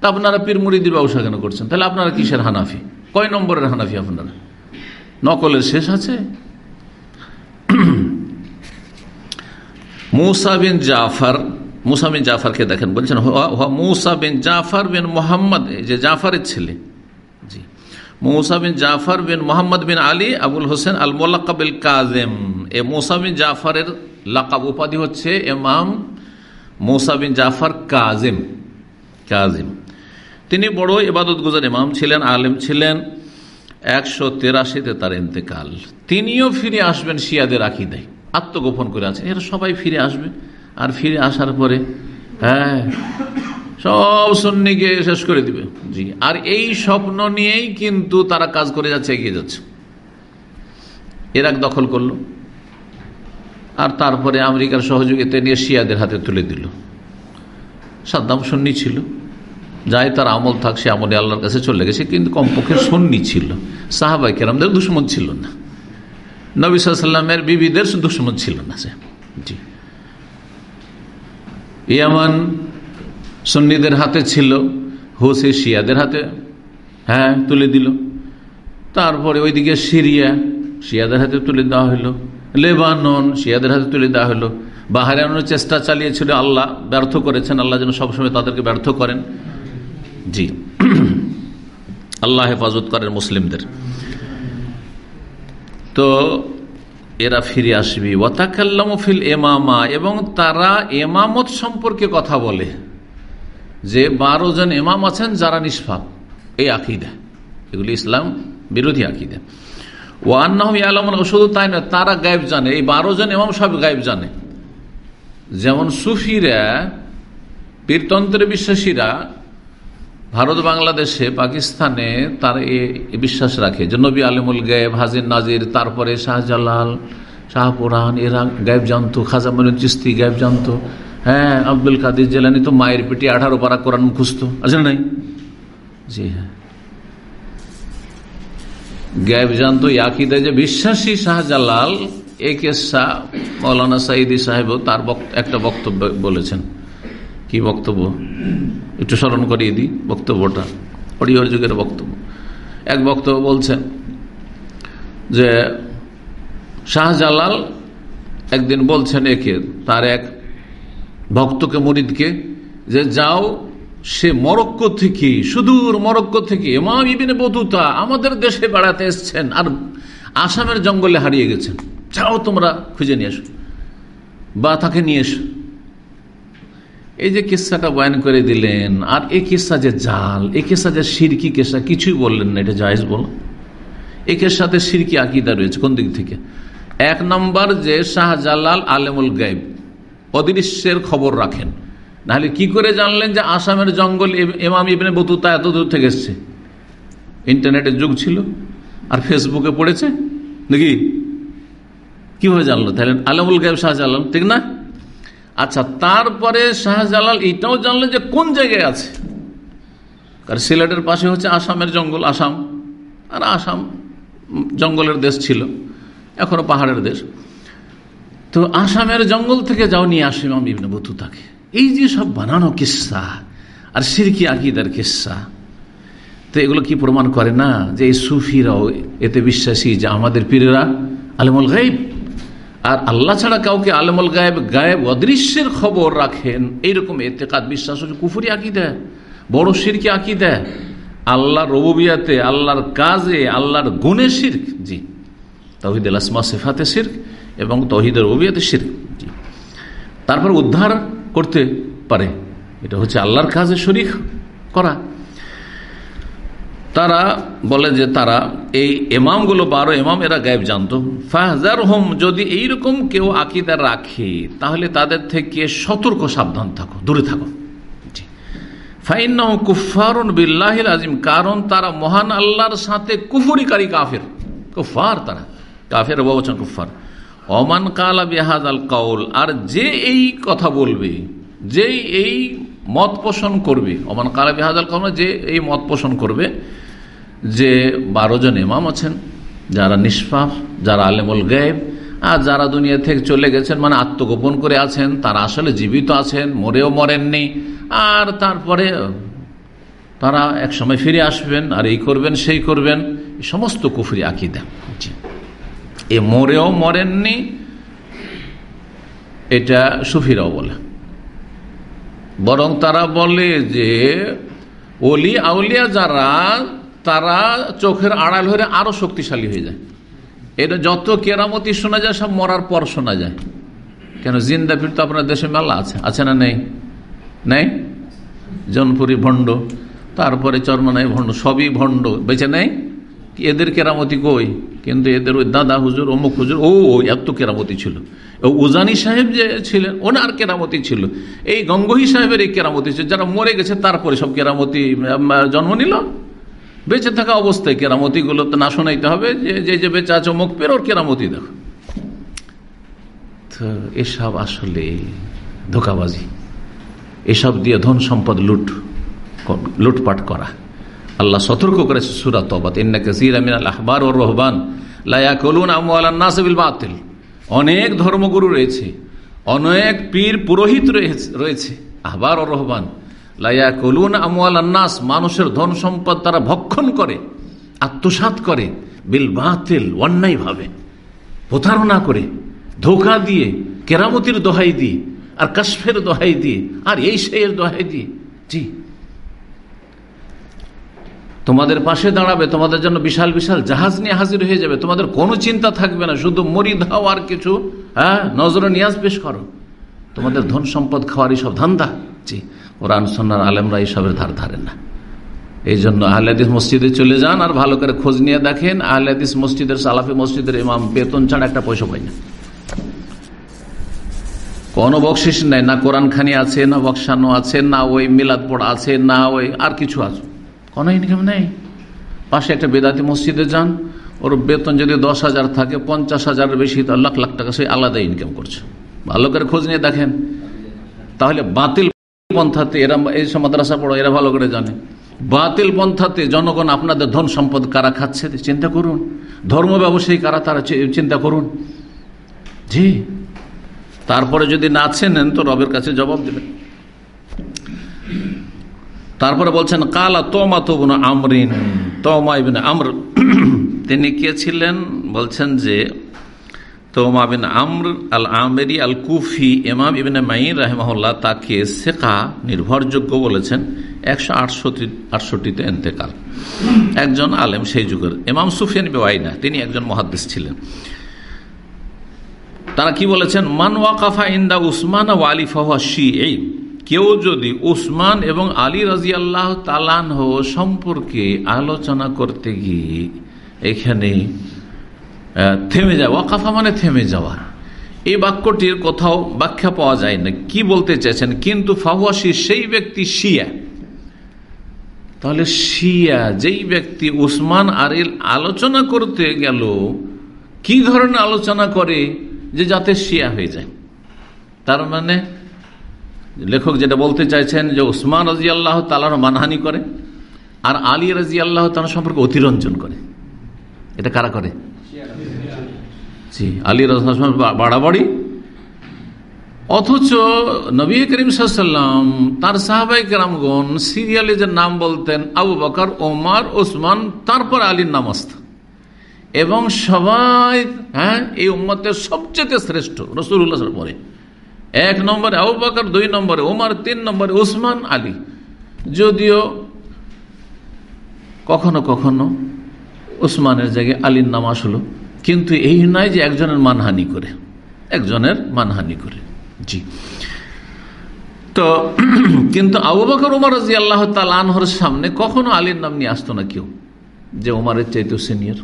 তা আপনারা পীর মুরিদের ব্যবসা কেন করছেন? তাহলে আপনারা কিসের হানাফি? কয় নম্বরের হানাফি আপনারা? নকলের শেষ আছে? মুসা বিন জাফর, মুসা জাফরকে দেখেন, বলছেন মুসা বিন জাফর বিন মোহাম্মদ যে জাফরের ছেলে। জি। মৌসা বিন জাফর বিন মোহাম্মদ বিন আলী আবুল হোসেন আল মোল্লাকাবিল কাজেম এ মৌসা বিন জাফরের লাকাব উপাধি হচ্ছে এমাম মৌসা বিন জাফর কাজেম, কাজিম। তিনি বড় ইবাদত গুজার ইমাম ছিলেন, আলেম ছিলেন। একশো তেরাশিতে তার ইন্তেকাল। তিনিও ফিরে আসবেন শিয়াদের আকিদায়। আত্মগোপন করে আছেন এরা সবাই ফিরে আসবে। আর ফিরে আসার পরে হ্যাঁ সব সন্নিকে শেষ করে দিবে। জি। আর এই স্বপ্ন নিয়েই কিন্তু তারা কাজ করে যাচ্ছে, এগিয়ে যাচ্ছে। এরাক দখল করল। আর তারপরে আমেরিকার সহযোগিতা নিয়ে শিয়াদের হাতে তুলে দিল। সাদ্দাম সন্নি ছিল। যাই তার আমল থাক, সে আমলে আল্লাহর কাছে চলে গেছে, কিন্তু কমপক্ষে সন্নি ছিল। সাহাবাই কেরামদের দুশ্মন ছিল না। নবী সাল্লামের বিবিদের দুশ্মন ছিল না সে। জি। ইয়ামান সন্নিদের হাতে ছিল, হোসে শিয়াদের হাতে হ্যাঁ তুলে দিল। তারপরে ওইদিকে সিরিয়া, শিয়াদের হাতে তুলে দেওয়া হলো। লেবানন, শিয়াদের হাতে তুলে দেওয়া হলো। বাহারানোর চেষ্টা চালিয়েছিল আল্লাহ, ব্যর্থ করেছেন। আল্লাহ যেন সবসময় তাদেরকে ব্যর্থ করেন। জি। আল্লাহ হেফাজত করেন মুসলিমদের। তো এরা ফিরে আসবি। ওয়াতাকাল্লামফিল এমামা, এবং তারা এমামত সম্পর্কে কথা বলে যে বারো জন এমাম আছেন যারা নিষ্পাপ। এই আকিদা। এগুলি ইসলাম বিরোধী আকিদা। ও আন্নাহম আলম শুধু তাই না তারা গায়েব জানে, এই বারো জন এমাম সব গায়েব জানে। যেমন সুফিরা পীরতন্ত্রে বিশ্বাসীরা, ভারত, বাংলাদেশে, পাকিস্তানে তার এ বিশ্বাস রাখে যে নবী আলিমুল গায়েব, হাজির নাজির, তারপরে শাহজালাল শাহপুরান এরা গায়েব জানতো, খাজা মনুল চিস্তি গায়েব জানতো। হ্যাঁ আব্দুল কাদির জেলানি তো মায়ের পেটি আঠারো পারা কোরআন মুখস্ত আছে নাই? জি হ্যাঁ। গায়েব জানতো ইয়াকিদে যে বিশ্বাসী শাহজালাল এ কেসা মৌলানা সাইদি সাহেব তার একটা বক্তব্য বলেছেন। কি বক্তব্য? একটু স্মরণ করিয়ে দিই বক্তব্যটা। অডিওর যুগের বক্তব্য। এক বক্তব্য বলছেন যে শাহজালাল একদিন বলছেন একে, তার এক ভক্তকে, মরিদকে, যে যাও সে মরক্কো থেকে সুদূর মরক্কো থেকে এমাম ইবিনে বধুতা আমাদের দেশে বেড়াতে এসছেন আর আসামের জঙ্গলে হারিয়ে গেছেন। যাও তোমরা, খুঁজে নিয়ে এসো বা তাকে নিয়ে এসো। এই যে কিস্সাটা বয়ান করে দিলেন, আর এ কিস্সা যে জাল, এই কিস্সা যে সিরকি কেসা, কিছুই বললেন না, এটা জায়েজ বল। একের সাথে সিরকি আকিদা রয়েছে, কোন দিক থেকে? এক নম্বর যে শাহজালাল আলেমুল গাইব অদৃশ্যের খবর রাখেন। নাহলে কি করে জানলেন যে আসামের জঙ্গল এমাম ইবনে বতুতা এত দূর থেকে এসছে? ইন্টারনেটের যুগ ছিল। আর ফেসবুকে পড়েছে? নাকি? কীভাবে জানলো? তাহলে আলমুল গায়েব শাহজালাল, ঠিক না? আচ্ছা তারপরে শাহজালাল এটাও জানলো যে কোন জায়গায় আছে? কারণ সিলেটের পাশে হচ্ছে আসামের জঙ্গল, আসাম। আর আসাম জঙ্গলের দেশ ছিল, এখনও পাহাড়ের দেশ। তো আসামের জঙ্গল থেকে যাও, নিয়ে আসে ইমাম ইবনে বতুতাকে। এই যে সব বানানো কিসা আর সিরকি আকিদার কিসা, তো এগুলো কি প্রমাণ করে না যে এই সুফিরাও এতে বিশ্বাসী যে আমাদের পীরেরা আলমুল গাইব আর আল্লাহ ছাড়া কাউকে আলমুল গায়েব গায়েব অদৃশ্যের খবর রাখেন, এইরকম এতে কাজ বিশ্বাস হচ্ছে কুফুরি আঁকি দেয় বড় সিরকি আঁকি দেয় আল্লাহর রবুবিয়াতে, আল্লাহর কাজে, আল্লাহর গুণে শির্ক, জি। তহিদ আসমা, সেফাতে শির্ক এবং তহিদের রবিয়াতে শির্ক, জি। তারপর উদ্ধার করতে পারে। এটা হচ্ছে আল্লাহর কাজে শরিক করা। তারা বলে যে তারা এই এমামগুলো বারো এমাম এরা গায়েব জানতো। ফাহজার হোম যদি এইরকম কেউ আকিদা রাখে, তাহলে তাদের থেকে সতর্ক, সাবধান থাকো, দূরে থাকো। ফাইনাহ কুফারুন বিল্লাহিল আজিম কারণ তারা মহান আল্লাহর সাথে কুফুরিকারী কাফের। কুফার তারা। কাফের বলছেন কুফার অমান কালা বেহাজ আল কাউল, আর যে এই কথা বলবে, যে এই মত পোষণ করবে, অমান কালা বেহাজ আল কাউল যে এই মত পোষণ করবে, যে বারো জন ইমাম আছেন, যারা নিষ্পাপ, যারা আলেমুল গায়েব, আর যারা দুনিয়া থেকে চলে গেছেন মানে আত্মগোপন করে আছেন, তারা আসলে জীবিত আছেন, মরেও মরেননি, আর তারপরে তারা এক সময় ফিরে আসবেন, আর এই করবেন, সেই করবেন সমস্ত কুফরি আকিদা। এ মরেও মরেননি, এটা সুফিরাও বলে। বরং তারা বলে যে অলি আউলিয়া যারা, তারা চোখের আড়াল হয়ে আরও শক্তিশালী হয়ে যায়। এটা যত কেরামতি শোনা যায়, সব মরার পর শোনা যায়। কেন জিন্দা জিন্দাফির তো আপনার দেশে মেলা আছে? আছে না নেই? নেই? জনপুরি ভণ্ড, তারপরে চর্মনাই ভণ্ড, সবই ভণ্ড, বেঁচে নেই? এদের কেরামতি কই? কিন্তু এদের ওই দাদা হুজুর, অমুক হুজুর, ও এত কেরামতি ছিল। উজানি সাহেব যে ছিলেন, ওনার কেরামতি ছিল। এই গঙ্গোহী সাহেবের এই কেরামতি ছিল। যারা মরে গেছে, তারপরে সব কেরামতি জন্ম নিল। বেঁচে থাকা অবস্থায় কেরামতি গুলো তো না শোনাইতে হবে। যে যে যে বেঁচে আছে মুখ পের ওর কেরামতি দেখো। তো এসব আসলে ধোকাবাজি। এসব দিয়ে ধন সম্পদ লুট, লুটপাট করা। আল্লাহ সতর্ক করেছে সুরা তবাত আহবার ও রহবান। বাতিল। অনেক ধর্মগুরু রয়েছে, অনেক পীর পুরোহিত রয়েছে আহবার ও রহবান। লাইয়া কলুন আমওয়াল আন্নাস মানুষের ধন সম্পদ তারা ভক্ষণ করে আত্মসাত করে, বিল বাতিল, অন্যায় ভাবে, প্রতারণা করে, ধোকা দিয়ে, কেরামতির দোহাই দিয়ে, আর কাশ্মের দোহাই দিয়ে, আর এই সেই দোহাই দিয়ে। জি। তোমাদের পাশে দাঁড়াবে, তোমাদের জন্য বিশাল বিশাল জাহাজ নিয়ে হাজির হয়ে যাবে। তোমাদের কোনো চিন্তা থাকবে না, শুধু মরি ধাও আর কিছু। হ্যাঁ নজরে নিয়াজ পেশ করো। তোমাদের ধন সম্পদ খাওয়ার সব ধান্দা। জি, কোরআন সন্ন্যার আলেমরা এইসবের ধার ধারেন না। এই জন্য আহলাদিস মসজিদে চলে যান আর ভালো করে খোঁজ নিয়ে দেখেন আহলাদিস মসজিদের, সালাফি মসজিদের ইমাম বেতন ছাড়া একটা পয়সা পাই না। কোনো বকশিস নেই, না কোরআন খানি আছে, না বক্সানো আছে, না ওই মিলাদ পড়া আছে, না ওই আর কিছু আছে। কোনো ইনকাম নেই। পাশে একটা বেদাতি মসজিদে যান, ওর বেতন যদি দশ হাজার থাকে, পঞ্চাশ হাজারের বেশি, তার লাখ লাখ টাকা সে আলাদা ইনকাম করছে। ভালো করে খোঁজ নিয়ে দেখেন। তাহলে বাতিল পন্থাতে, এরা এই সব মাদ্রাসা পড়ো, এরা ভালো করে জানে। বাতিল পন্থাতে জনগণ আপনাদের ধন সম্পদ কারা খাচ্ছে, চিন্তা করুন। ধর্ম ব্যবসায়ী কারা, তারা চিন্তা করুন। জি। তারপরে যদি না চেনেন, তো রবের কাছে জবাব দেবেন। তারপরে বলছেন, কালা তোমা তবুন আমরিন। তোমা ইবিন আমর, <clears throat> তিনি কে ছিলেন? বলছেন যে, তোমা বিন আমর আল আমেরি আল কুফি এমাম ইবিন মাইন রাহমাহুল্লাহ তাকে শেখা নির্ভরযোগ্য বলেছেন, একশো আটষট্টি, আটষট্টিতে এন্তেকাল। একজন আলেম সেই যুগের। এমাম সুফিয়ান বেওয়াইনা তিনি একজন মহাদ্দেশ ছিলেন। তারা কি বলেছেন? মান ওয়াকাফা ইন্দা উসমান আলী ফাহা শি এই কেউ যদি উসমান এবং আলী রাজি আল্লাহ তালান সম্পর্কে আলোচনা করতে গিয়ে এখানে থেমে যায়, ওয়াকাফা মানে থেমে যাওয়া। এই বাক্যটির কোথাও ব্যাখ্যা পাওয়া যায় না। কি বলতে চাইছেন কিন্তু ফাহুয়াশি সেই ব্যক্তি শিয়া। তাহলে শিয়া, যেই ব্যক্তি উসমান আরিল আলোচনা করতে গেল, কি ধরনের আলোচনা করে যে যাতে শিয়া হয়ে যায়? তার মানে লেখক যেটা বলতে চাইছেন যে উসমান রাজি আল্লাহ তালার মানহানি করে, আর আলী রাজি আল্লাহ তালা সম্পর্কে অতিরঞ্জন করে। এটা কারা করে? জি, আলী রাজ বাড়াবাড়ি। অথচ নবী করিম সাল্লাম তার সাহাবাই কেরামগণ সিরিয়ালে যে নাম বলতেন আবু বকর, ওমার ওসমান তারপর আলীর নাম আসত এবং সবাই হ্যাঁ এই উম্মতের সবচেয়ে শ্রেষ্ঠ রসুল্লাহ পরে। এক নম্বরে আবু বকর, দুই নম্বরে ওমার তিন নম্বরে ওসমান আলী। যদিও কখনো কখনো ওসমানের জায়গায় আলীর নাম আসলো কিন্তু এই নয় যে একজনের মানহানি করে, একজনের মানহানি করে। জি। তো, কিন্তু আবু বকর, উমর রাজি আল্লাহ তালহর সামনে কখনো আলীর নাম নিয়ে আসতো না কেউ, যে উমারের চাইতো সিনিয়র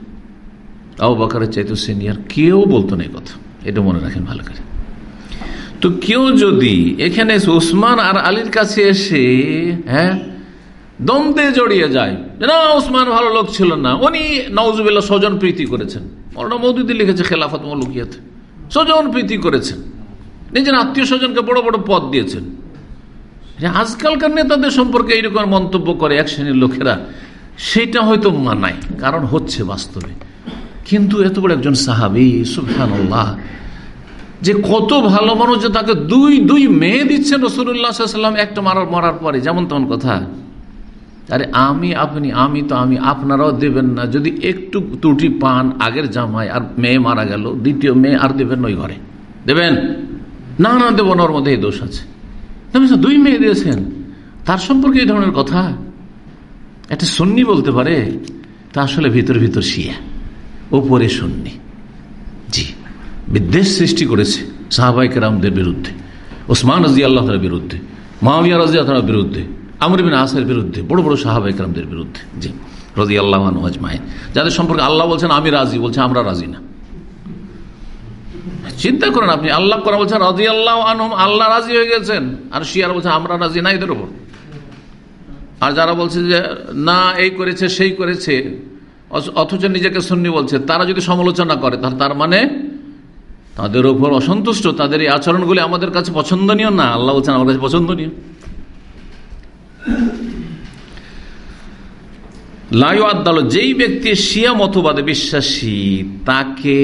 আবু বকরের চাইতো সিনিয়র কেউ বলতো না এই কথা। এটা মনে রাখেন ভালো করে। তো কেউ যদি এখানে ওসমান আর আলীর কাছে এসে হ্যাঁ দ্বন্দ্বে জড়িয়ে যায় না, ওসমান ভালো লোক ছিল না, উনি নওয়াজুবিল্লা স্বজন প্রীতি করেছেন। মৌলানা মৌদুদি লিখেছে খেলাফত মৌলুকিয়াতে। স্বজন প্রীতি করেছেন। নিজের আত্মীয় স্বজনকে বড় বড় পদ দিয়েছেন। আজকালকার নেতাদের সম্পর্কে এইরকম মন্তব্য করে এক শ্রেণির লোকেরা, সেটা হয়তো মানায়, কারণ হচ্ছে বাস্তবে। কিন্তু এত বড় একজন সাহাবি সুফানুল্লাহ যে কত ভালো মানুষ যে তাকে দুই দুই মেয়ে দিচ্ছেন রসুল্লাহাম একটা মারার, মরার পরে। যেমন তেমন কথা। আরে আমি, আপনি, আমি তো, আমি, আপনারাও দেবেন না। যদি একটু ত্রুটি পান আগের জামায় আর মেয়ে মারা গেল, দ্বিতীয় মেয়ে আর দেবেন ওই ঘরে। দেবেন? না না, দেব ওর মধ্যে এই দোষ আছে। দুই মেয়ে দিয়েছেন। তার সম্পর্কে এই ধরনের কথা? একটা সন্নি বলতে পারে। তা আসলে ভিতর ভিতর শিয়া। ওপরে সন্নি। বিদ্বেষ সৃষ্টি করেছে সাহাবাইকে রামদের বিরুদ্ধে, ওসমান রাজি আল্লাহর বিরুদ্ধে মাহমিয়া রাজি আল্লাহর বিরুদ্ধে আমরিবিন আসের বিরুদ্ধে, বড় বড় সাহাবাইক রামদের বিরুদ্ধে। জি রাজি আল্লাহ আজমাইন। যাদের সম্পর্কে আল্লাহ বলছেন, আমি রাজি, বলছে আমরা রাজি না। চিন্তা করেন আপনি, আল্লাহ করা বলছেন রাজি আল্লাহ আনম আল্লাহ রাজি হয়ে গেছেন। আর শিয়ার বলছে, আমরা রাজি না, এদের ওপর আর যারা বলছে যে, না, এই করেছে, সেই করেছে, অথচ নিজেকে সুন্নি বলছে, তারা যদি সমালোচনা করে, তাহলে তার মানে তাদের ওপর অসন্তুষ্ট, তাদের এই আচরণগুলি আমাদের কাছে পছন্দনীয়? না, আল্লাহ বলছেন আমার কাছে পছন্দনীয়। লায়ু আদাল যেই ব্যক্তি শিয়া মতবাদে বিশ্বাসী, তাকে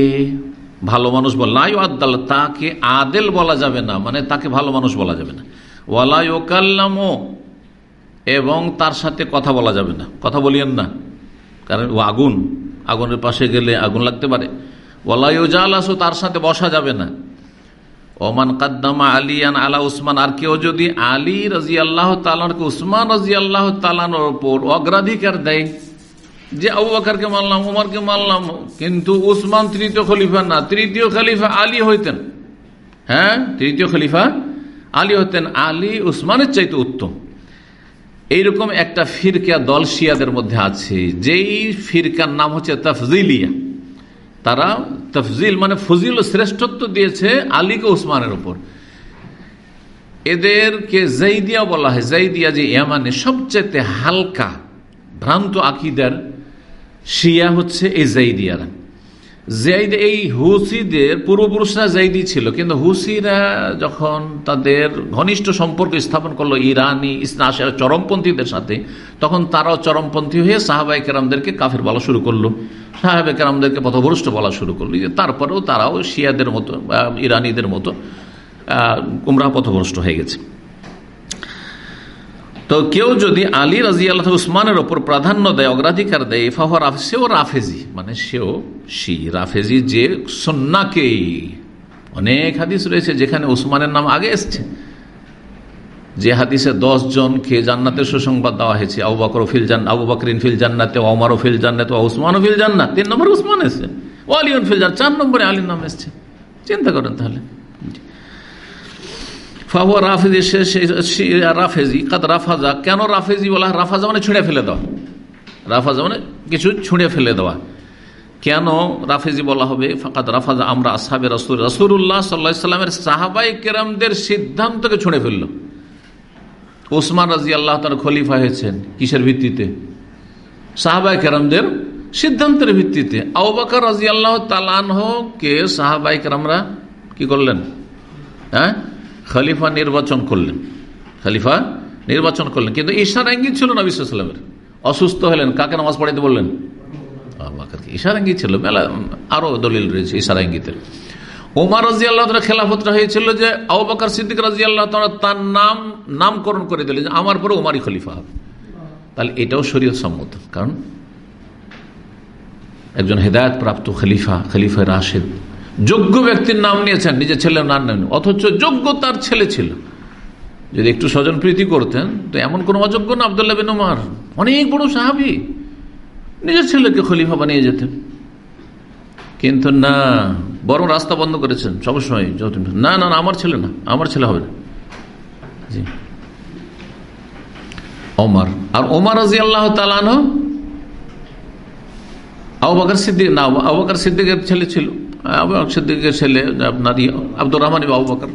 ভালো মানুষ বল লায়ু আদাল তাকে আদেল বলা যাবে না মানে তাকে ভালো মানুষ বলা যাবে না। ওয়ালাইকাল্লামো এবং তার সাথে কথা বলা যাবে না। কথা বলিয়েন না, কারণ ও আগুন, আগুনের পাশে গেলে আগুন লাগতে পারে। ওয়ালাইজালাসও তার সাথে বসা যাবে না। ওমান কাদ্দামা আলিয়ান আলা উসমান, আর কেউ যদি আলী রাজি আল্লাহ তালানকে উসমান রাজি আল্লাহ তালানোর ওপর অগ্রাধিকার দেয়, যে আবু বাকারকে মানলাম, উমারকে মানলাম, কিন্তু উসমান তৃতীয় খলিফা না, তৃতীয় খলিফা আলী হইতেন। হ্যাঁ তৃতীয় খলিফা আলী হতেন। আলী উসমানের চাইতে উত্তম। এইরকম একটা ফিরকা দল শিয়াদের মধ্যে আছে, যেই ফিরকার নাম হচ্ছে তফজিলিয়া। তারা তফজিল মানে ফজিল শ্রেষ্ঠত্ব দিয়েছে আলীকে উসমানের ওপর এদেরকে জৈদিয়া বলা হয়। জৈদিয়া যে ইয়ামানে সবচেয়ে হালকা, ভ্রান্ত আকিদার শিয়া হচ্ছে এই জৈদিয়ারা জৈদ এই হুসিদের পূর্বপুরুষরা জৈদি ছিল, কিন্তু হুসিরা যখন তাদের ঘনিষ্ঠ সম্পর্ক স্থাপন করল ইরানি ইসনাসের চরমপন্থীদের সাথে, তখন তারাও চরমপন্থী হয়ে সাহাবাই কেরামদেরকে কাফের বলা শুরু করল। সাহাবে কেরামদেরকে পথভ্রষ্ট বলা শুরু করল। তারপরেও তারাও শিয়াদের মতো ইরানিদের মতো কুমরা পথভ্রষ্ট হয়ে গেছে। তো কেউ যদি আলী রাজি আল্লাহ উসমানের ওপর প্রাধান্য দেয়, অগ্রাধিকার দেয় ফাহ সেও রাফেজি মানে সেও শি, রাফেজি যে সন্নাকে অনেক হাদিস রয়েছে যেখানে উসমানের নাম আগে এসছে। যে হাদিসে দশ জনকে জান্নাতের সুসংবাদ দেওয়া হয়েছে, আবু বকর ফিল জান, আবু বকরিন ফিল জান্নাতে ওমারও ফিল জান্নাতে উসমানও ফিল জান্নাত, তিন নম্বর উসমান এসছে, ও আলিউন ফিল জান, চার নম্বরে আলীর নাম এসছে। চিন্তা করেন তাহলে। ফাহুয়া রাফেজি রাফেজি কাদ রাফাজা কেন রাফেজি বলা রাফাজা মানে ছুঁড়ে ফেলে দেওয়া। রাফাজা মানে কিছু ছুঁড়ে ফেলে দেওয়া। কেন রাফেজি বলা হবে? ফাকাত রাফাজা আমরা আসাবে রসুল রসুল্লাহ সাল্লা সাল্লামের সাহাবাই কেরামদের সিদ্ধান্তকে ছুঁড়ে ফেলল। ওসমান রাজি আল্লাহ তার খলিফা হয়েছেন। কিসের ভিত্তিতে? সাহাবাই কেরামদের সিদ্ধান্তের ভিত্তিতে। আবাকার রাজি আল্লাহ তালানহকে সাহাবাই কেরামরা কি করলেন? হ্যাঁ? খলিফা নির্বাচন করলেন। খলিফা নির্বাচন করলেন। কিন্তু ঈশার আঙ্গি ছিল না বিশ্বসালামের অসুস্থ হলেন, কাকে নামাজ পড়াইতে বললেন? ঈশার আঙ্গি ছিল, মেলা আরও দলিল রয়েছে ঈশার আঙ্গিতে ওমার রাজি আল্লাহ খেলাফতটা হয়েছিল যে আবাকার সিদ্দিক রাজি আল্লাহ তার নাম, নামকরণ করে দিলেন যে, আমার পরে ওমারই খলিফা হবে। তাহলে এটাও শরীয় সম্মত। কারণ একজন হেদায়ত প্রাপ্ত খলিফা খলিফা রাশেদ যোগ্য ব্যক্তির নাম নিয়েছেন, নিজের ছেলের নাম নেন অথচ যোগ্য তার ছেলে ছিল। যদি একটু স্বজন প্রীতি করতেন, তো এমন কোন অযোগ্য না, আবদুল্লাহ বিন উমার। অনেক বড় সাহাবি। নিজের ছেলেকে খলিফা বানিয়ে যেতেন। কিন্তু না, বরং রাস্তা বন্ধ করেছেন সবসময় না না আমার ছেলে না, আমার ছেলে হবে না। জি। ওমর। আর ওমার রাজি আল্লাহ তালানো আবাকার সিদ্দিক না আবাকার সিদ্দিকের ছেলে ছিল। সিদ্দিকের ছেলে আপনার আব্দুর রহমান আবু বকর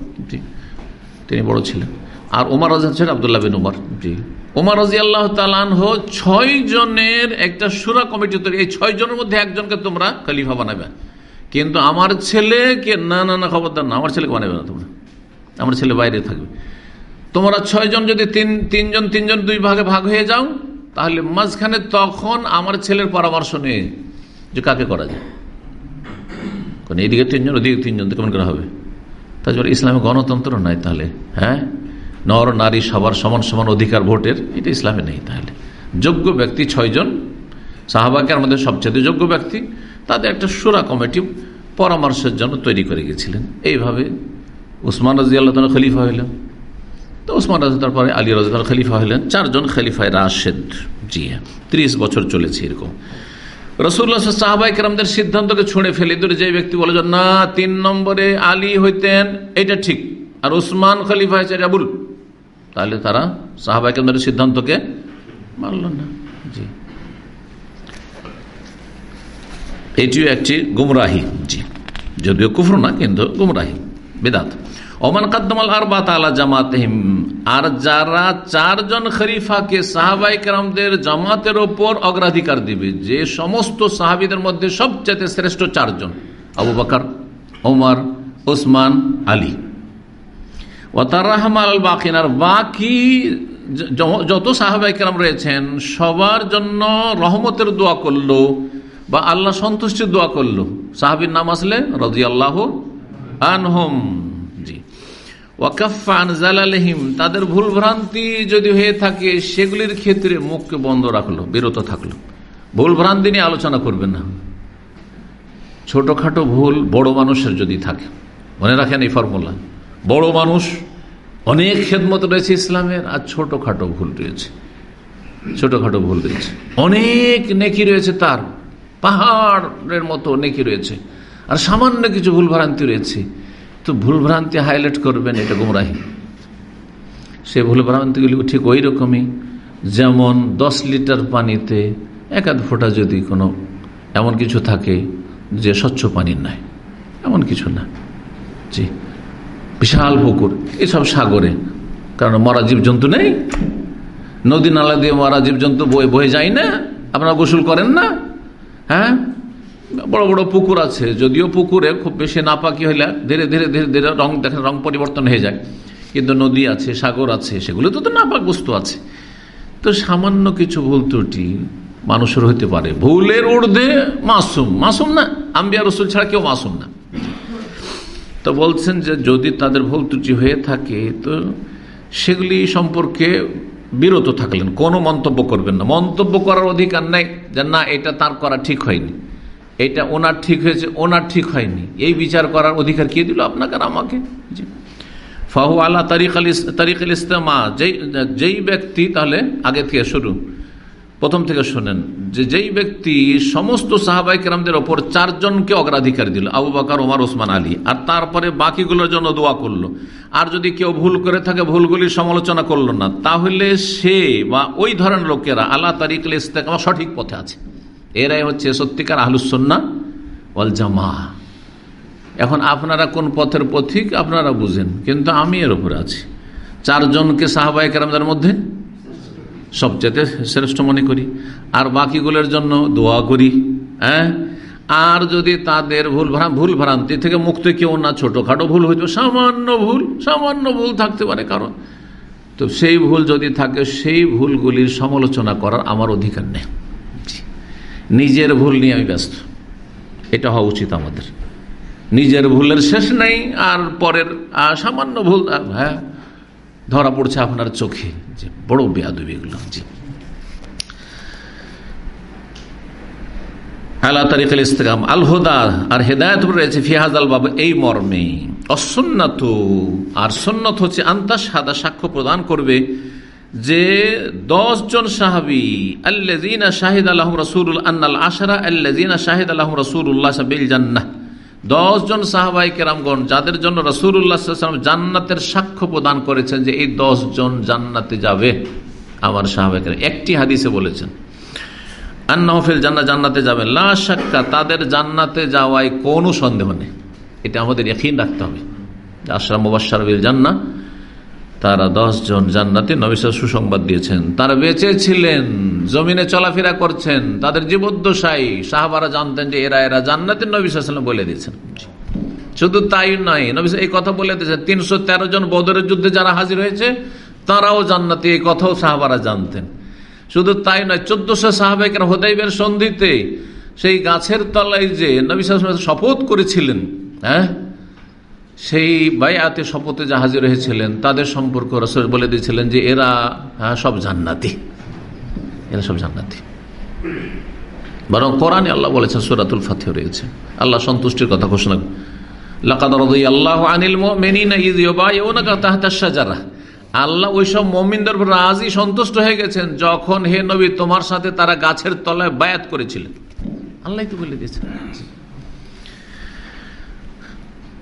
তিনি বড় ছিলেন। আর ওমর রাজা ছিলেন আবদুল্লাহ বিন উমর, জি। ওমর রাজি আল্লাহ তালানহ ছয় জনের একটা সুরা কমিটি তৈরি, এই ছয় জনের মধ্যে একজনকে তোমরা খলিফা বানাবে। কিন্তু আমার ছেলেকে, না না না, খবরদার না, আমার ছেলেকে বানাবে না তোমরা। আমার ছেলে বাইরে থাকবে। তোমরা ছয়জন যদি তিন তিনজন তিনজন দুই ভাগে ভাগ হয়ে যাও, তাহলে মাঝখানে তখন আমার ছেলের পরামর্শ নিয়ে যে কাকে করা যায়। কারণ এদিকে তিনজন, ওদিকে তিনজন কেমন করা হবে। তাছাড়া ইসলামে গণতন্ত্র নাই তাহলে হ্যাঁ? নর, নারী, সবার সমান সমান অধিকার ভোটের, এটা ইসলামে নেই তাহলে। যোগ্য ব্যক্তি ছয়জন সাহাবাকের মধ্যে সবচেয়ে যোগ্য ব্যক্তি, তাদের একটা সুরা কমিটি পরামর্শের জন্য তৈরি করে গেছিলেন। এইভাবে উসমান রাজি আল্লাহ খলিফা হইলেন। তো উসমান রাজা তারপরে আলী রাজা খলিফা হলেন চারজন খলিফায় রাশেদ জি হ্যাঁ ত্রিশ বছর চলেছে এরকম। রসুল্লাহ সাহাবাইক রামদের সিদ্ধান্তকে ছুঁড়ে ফেলে। ধরে যে ব্যক্তি বলে না তিন নম্বরে আলী হইতেন এটা ঠিক। আর উসমান খলিফা হয়েছে এটা তাহলে তারা সাহাবাইক রামদের সিদ্ধান্তকে মানল না। জি। এটিও একটি গুমরাহি। জি। যদিও কুফর না, কিন্তু গুমরাহি, বেদাত। ওমান কাদ্দমাল আর বা তালা জামাতহিম, আর যারা চারজন খরিফাকে সাহাবাই কেরামদের জামাতের ওপর অগ্রাধিকার দিবে, যে সমস্ত সাহাবিদের মধ্যে সবচেয়ে শ্রেষ্ঠ চারজন, আবু বাকার, ওমর, ওসমান, আলী। ও তার রহমান আল বাকিন, আর বাকি যত সাহাবাই কেরাম রয়েছেন, সবার জন্য রহমতের দোয়া করল বা আল্লাহ সন্তুষ্টির দোয়া করল। সাহাবির নাম আসলে রাজি আল্লাহ আনহম। ওয়াকাফান তাদের ভুল ভ্রান্তি যদি হয়ে থাকে, সেগুলির ক্ষেত্রে মুখকে বন্ধ রাখল, বিরত থাকল। ভুল ভ্রান্তি নিয়ে আলোচনা করবেন না। ছোটখাটো ভুল বড় মানুষের যদি থাকে, মনে রাখেন এই ফর্মুলা। বড় মানুষ, অনেক খেদমত রয়েছে ইসলামের, আর ছোটখাটো ভুল রয়েছে। ছোটখাটো ভুল রয়েছে। অনেক নেকি রয়েছে তার, পাহাড়ের মতো নেকি রয়েছে। আর সামান্য কিছু ভুল ভ্রান্তি রয়েছে। তো ভুলভ্রান্তি হাইলাইট করবেন, এটা গুমরাহি। সে ভুলভ্রান্তিগুলি ঠিক ওই রকমই যেমন দশ লিটার পানিতে এক আধ ফোঁটা যদি কোনো এমন কিছু থাকে যে স্বচ্ছ পানির নাই, এমন কিছু না। জি, বিশাল পুকুর, এসব সাগরে, কারণ মরা জীবজন্তু নেই। নদী নালা দিয়ে মরা জীবজন্তু বয়ে বয়ে যায় না, আপনারা গোসল করেন না হ্যাঁ? বড় বড় পুকুর আছে। যদিও পুকুরে খুব বেশি নাপাকি হইলে ধীরে ধীরে ধীরে ধীরে রং দেখেন রং পরিবর্তন হয়ে যায়। কিন্তু নদী আছে, সাগর আছে সেগুলো তো তো নাপাক বস্তু আছে। তো সামান্য কিছু ভুল ত্রুটি মানুষের হইতে পারে। ভুলের ঊর্ধ্বে মাসুম। মাসুম না, আম্বিয়া রসুল ছাড়া কেউ মাসুম না। তো বলছেন যে যদি তাদের ভুল ত্রুটি হয়ে থাকে, তো সেগুলি সম্পর্কে বিরত থাকলেন। কোনো মন্তব্য করবেন না। মন্তব্য করার অধিকার নেই যে, না, এটা তার করা ঠিক হয়নি। এটা ওনার ঠিক হয়েছে, ওনার ঠিক হয়নি। এই বিচার করার অধিকার কে দিল? আপনাকে আর আমাকে? ফাহু আল্লাহ তারিক আল তারিক আল ইস্তেমা। যেই যেই ব্যক্তি তাহলে আগে থেকে শুরু, প্রথম থেকে শোনেন, যে যেই ব্যক্তি সমস্ত সাহাবাই কেরামদের ওপর চারজনকে অগ্রাধিকার দিল, আবু বাকার, ওমার, ওসমান, আলী। আর তারপরে বাকিগুলোর জন্য দোয়া করল। আর যদি কেউ ভুল করে থাকে ভুলগুলির সমালোচনা করল না। তাহলে সে বা ওই ধরনের লোকেরা আল্লাহ তারিক ইস্তেমা সঠিক পথে আছে। এরাই হচ্ছে সত্যিকার আহলুসন্না ওয়াল জামা এখন আপনারা কোন পথের পথিক আপনারা বুঝেন, কিন্তু আমি এর উপরে আছি। চারজনকে সাহাবাই কেরামদের মধ্যে সবচেয়ে শ্রেষ্ঠ মনে করি। আর বাকিগুলোর জন্য দোয়া করি হ্যাঁ? আর যদি তাদের ভুল ভুল ভ্রান্তি থেকে মুক্ত কেউ না, ছোটখাটো ভুল হইতো সামান্য ভুল সামান্য ভুল থাকতে পারে কারণ। তো সেই ভুল যদি থাকে, সেই ভুলগুলির সমালোচনা করার আমার অধিকার নেই। নিজের ভুল নিয়ে আমি ব্যস্ত। এটা হওয়া উচিত আমাদের। নিজের ভুলের শেষ নেই, আর পরের সামান্য ভুল হ্যাঁ ধরা পড়ছে আপনার চোখে। যে বড় বেয়াদবি এগুলো। জি। আল্লাহ তারিকুল ইস্তেকাম আল হুদা আর হেদায়ত রয়েছে ফিহাজ আল বাবু, এই মর্মে। অসন্নত আর সন্নত হচ্ছে আন্তা সাদা সাক্ষ্য প্রদান করবে। যে দশ জন সাহাবি আল্লাজিনা শাহিদ আলহম রসুল আন্নাল আশারা আল্লাজিনা শাহিদ আলহম রসুল্লাহ জান্নাহ। দশ জন সাহাবাই কেরামগণ যাদের জন্য রসুল্লাহাম জান্নাতের সাক্ষ্য প্রদান করেছেন যে এই দশ জন জান্নাতে যাবে। আমার সাহাবাই একটি হাদিসে বলেছেন আন্নাহফিল জান্না জান্নাতে যাবে লা সাক্কা তাদের জান্নাতে যাওয়ায় কোনো সন্দেহ নেই। এটা আমাদের এখিন রাখতে হবে। আশরাম মুবাসার জান্না তারা জন জান্নাতে নবিসা সুসংবাদ দিয়েছেন। তারা বেঁচে ছিলেন জমিনে চলাফেরা করছেন, তাদের জীবদ্দশাই সাহাবারা জানতেন যে এরা এরা জান্নাতের নবিসাম বলে দিয়েছেন। শুধু তাই নয় নবিসা এই কথা বলে দিয়েছেন, তিনশো তেরো জন বদরের যুদ্ধে যারা হাজির হয়েছে, তারাও জান্নাতি, এই কথাও সাহাবারা জানতেন। শুধু তাই নয়, চোদ্দশো সাহাবেকের হোদাইবের সন্ধিতে সেই গাছের তলায় যে নবিসা শপথ করেছিলেন হ্যাঁ সেই বায়াতে শপথে জাহাজে রয়েছিলেন তাদের সম্পর্ক রসর বলে দিয়েছিলেন যে এরা হ্যাঁ, সব জান্নাতি। এরা সব জান্নাতি। বরং কোরআনে আল্লাহ বলেছেন সুরাতুল ফাতে রয়েছে। আল্লাহ সন্তুষ্টির কথা ঘোষণা আল্লাহ আনিল আল্লাহ ওইসব মমিনদের রাজি সন্তুষ্ট হয়ে গেছেন যখন হে নবী তোমার সাথে তারা গাছের তলায় বায়াত করেছিলেন। আল্লাহ তো বলে দিয়েছেন।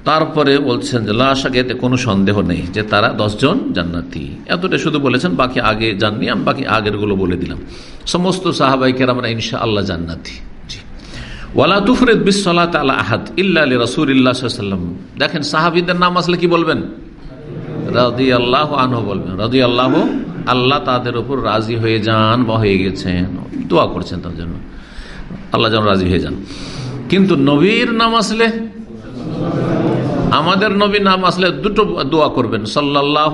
তারপরে বলছেন যে লাশাকে এতে কোনো সন্দেহ নেই যে তারা দশজন জান্নাতি। এতটা শুধু বলেছেন, বাকি আগে জাননি আমি বাকি আগেরগুলো বলে দিলাম। সমস্ত সাহাবাইকের আমরা ইনশা আল্লাহ জান্নাতি ওয়ালা তুফরেদ বিশ্বলাত আল্লাহ আহাদ ইল্লা রসুল ইল্লাহাম দেখেন, সাহাবিদের নাম আসলে কি বলবেন? রাজি আল্লাহ আনহ বলবেন। রাজি আল্লাহ আল্লাহ তাদের উপর রাজি হয়ে যান, বা হয়ে গেছেন। দোয়া করছেন তার জন্য। আল্লাহ যেন রাজি হয়ে যান। কিন্তু নবীর নাম আসলে আমাদের নবী নাম আসলে দুটো দোয়া করবেন সাল্লাহ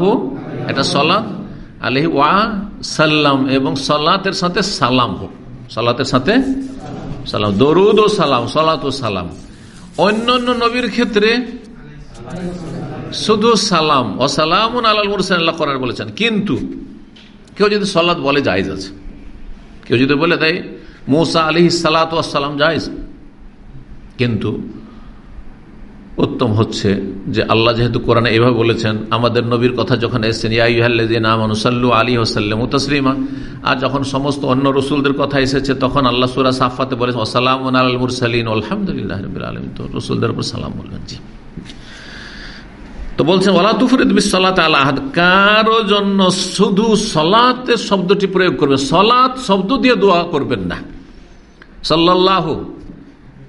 এটা সলাৎ আলহি ওয়া সাল্লাম, এবং সলাতের সাথে সালাম হোক। সলাতের সাথে সালাম, দরুদ ও সালাম, সলাত ও সালাম। অন্য অন্য নবীর ক্ষেত্রে শুধু সালাম ও সালাম আল্লাহ মুরসাল্লাহ করার বলেছেন। কিন্তু কেউ যদি সলাৎ বলে জায়জ আছে, কেউ যদি বলে তাই মৌসা আলি সালাত সালাম জায়জ। কিন্তু উত্তম হচ্ছে যে আল্লাহ যেহেতু কোরআনে এভাবে বলেছেন, আমাদের নবীর কথা যখন এসছেন ইয়াইহাল্লামানুসাল্লু আলী হোসাল্লাম তসলিমা আর যখন সমস্ত অন্য রসুলদের কথা এসেছে, তখন আল্লাহ সুরা সাফাতে বলেছেন ওসালাম আল মুরসালিন আলহামদুলিল্লাহ আলম তো রসুলদের উপর সালাম বলবেন, জি। তো বলছেন ওলা তুফরিদ বিসলাত আলাহাদ কারও জন্য শুধু সলাতের শব্দটি প্রয়োগ করবে সলাৎ শব্দ দিয়ে দোয়া করবেন না। সাল্লাহ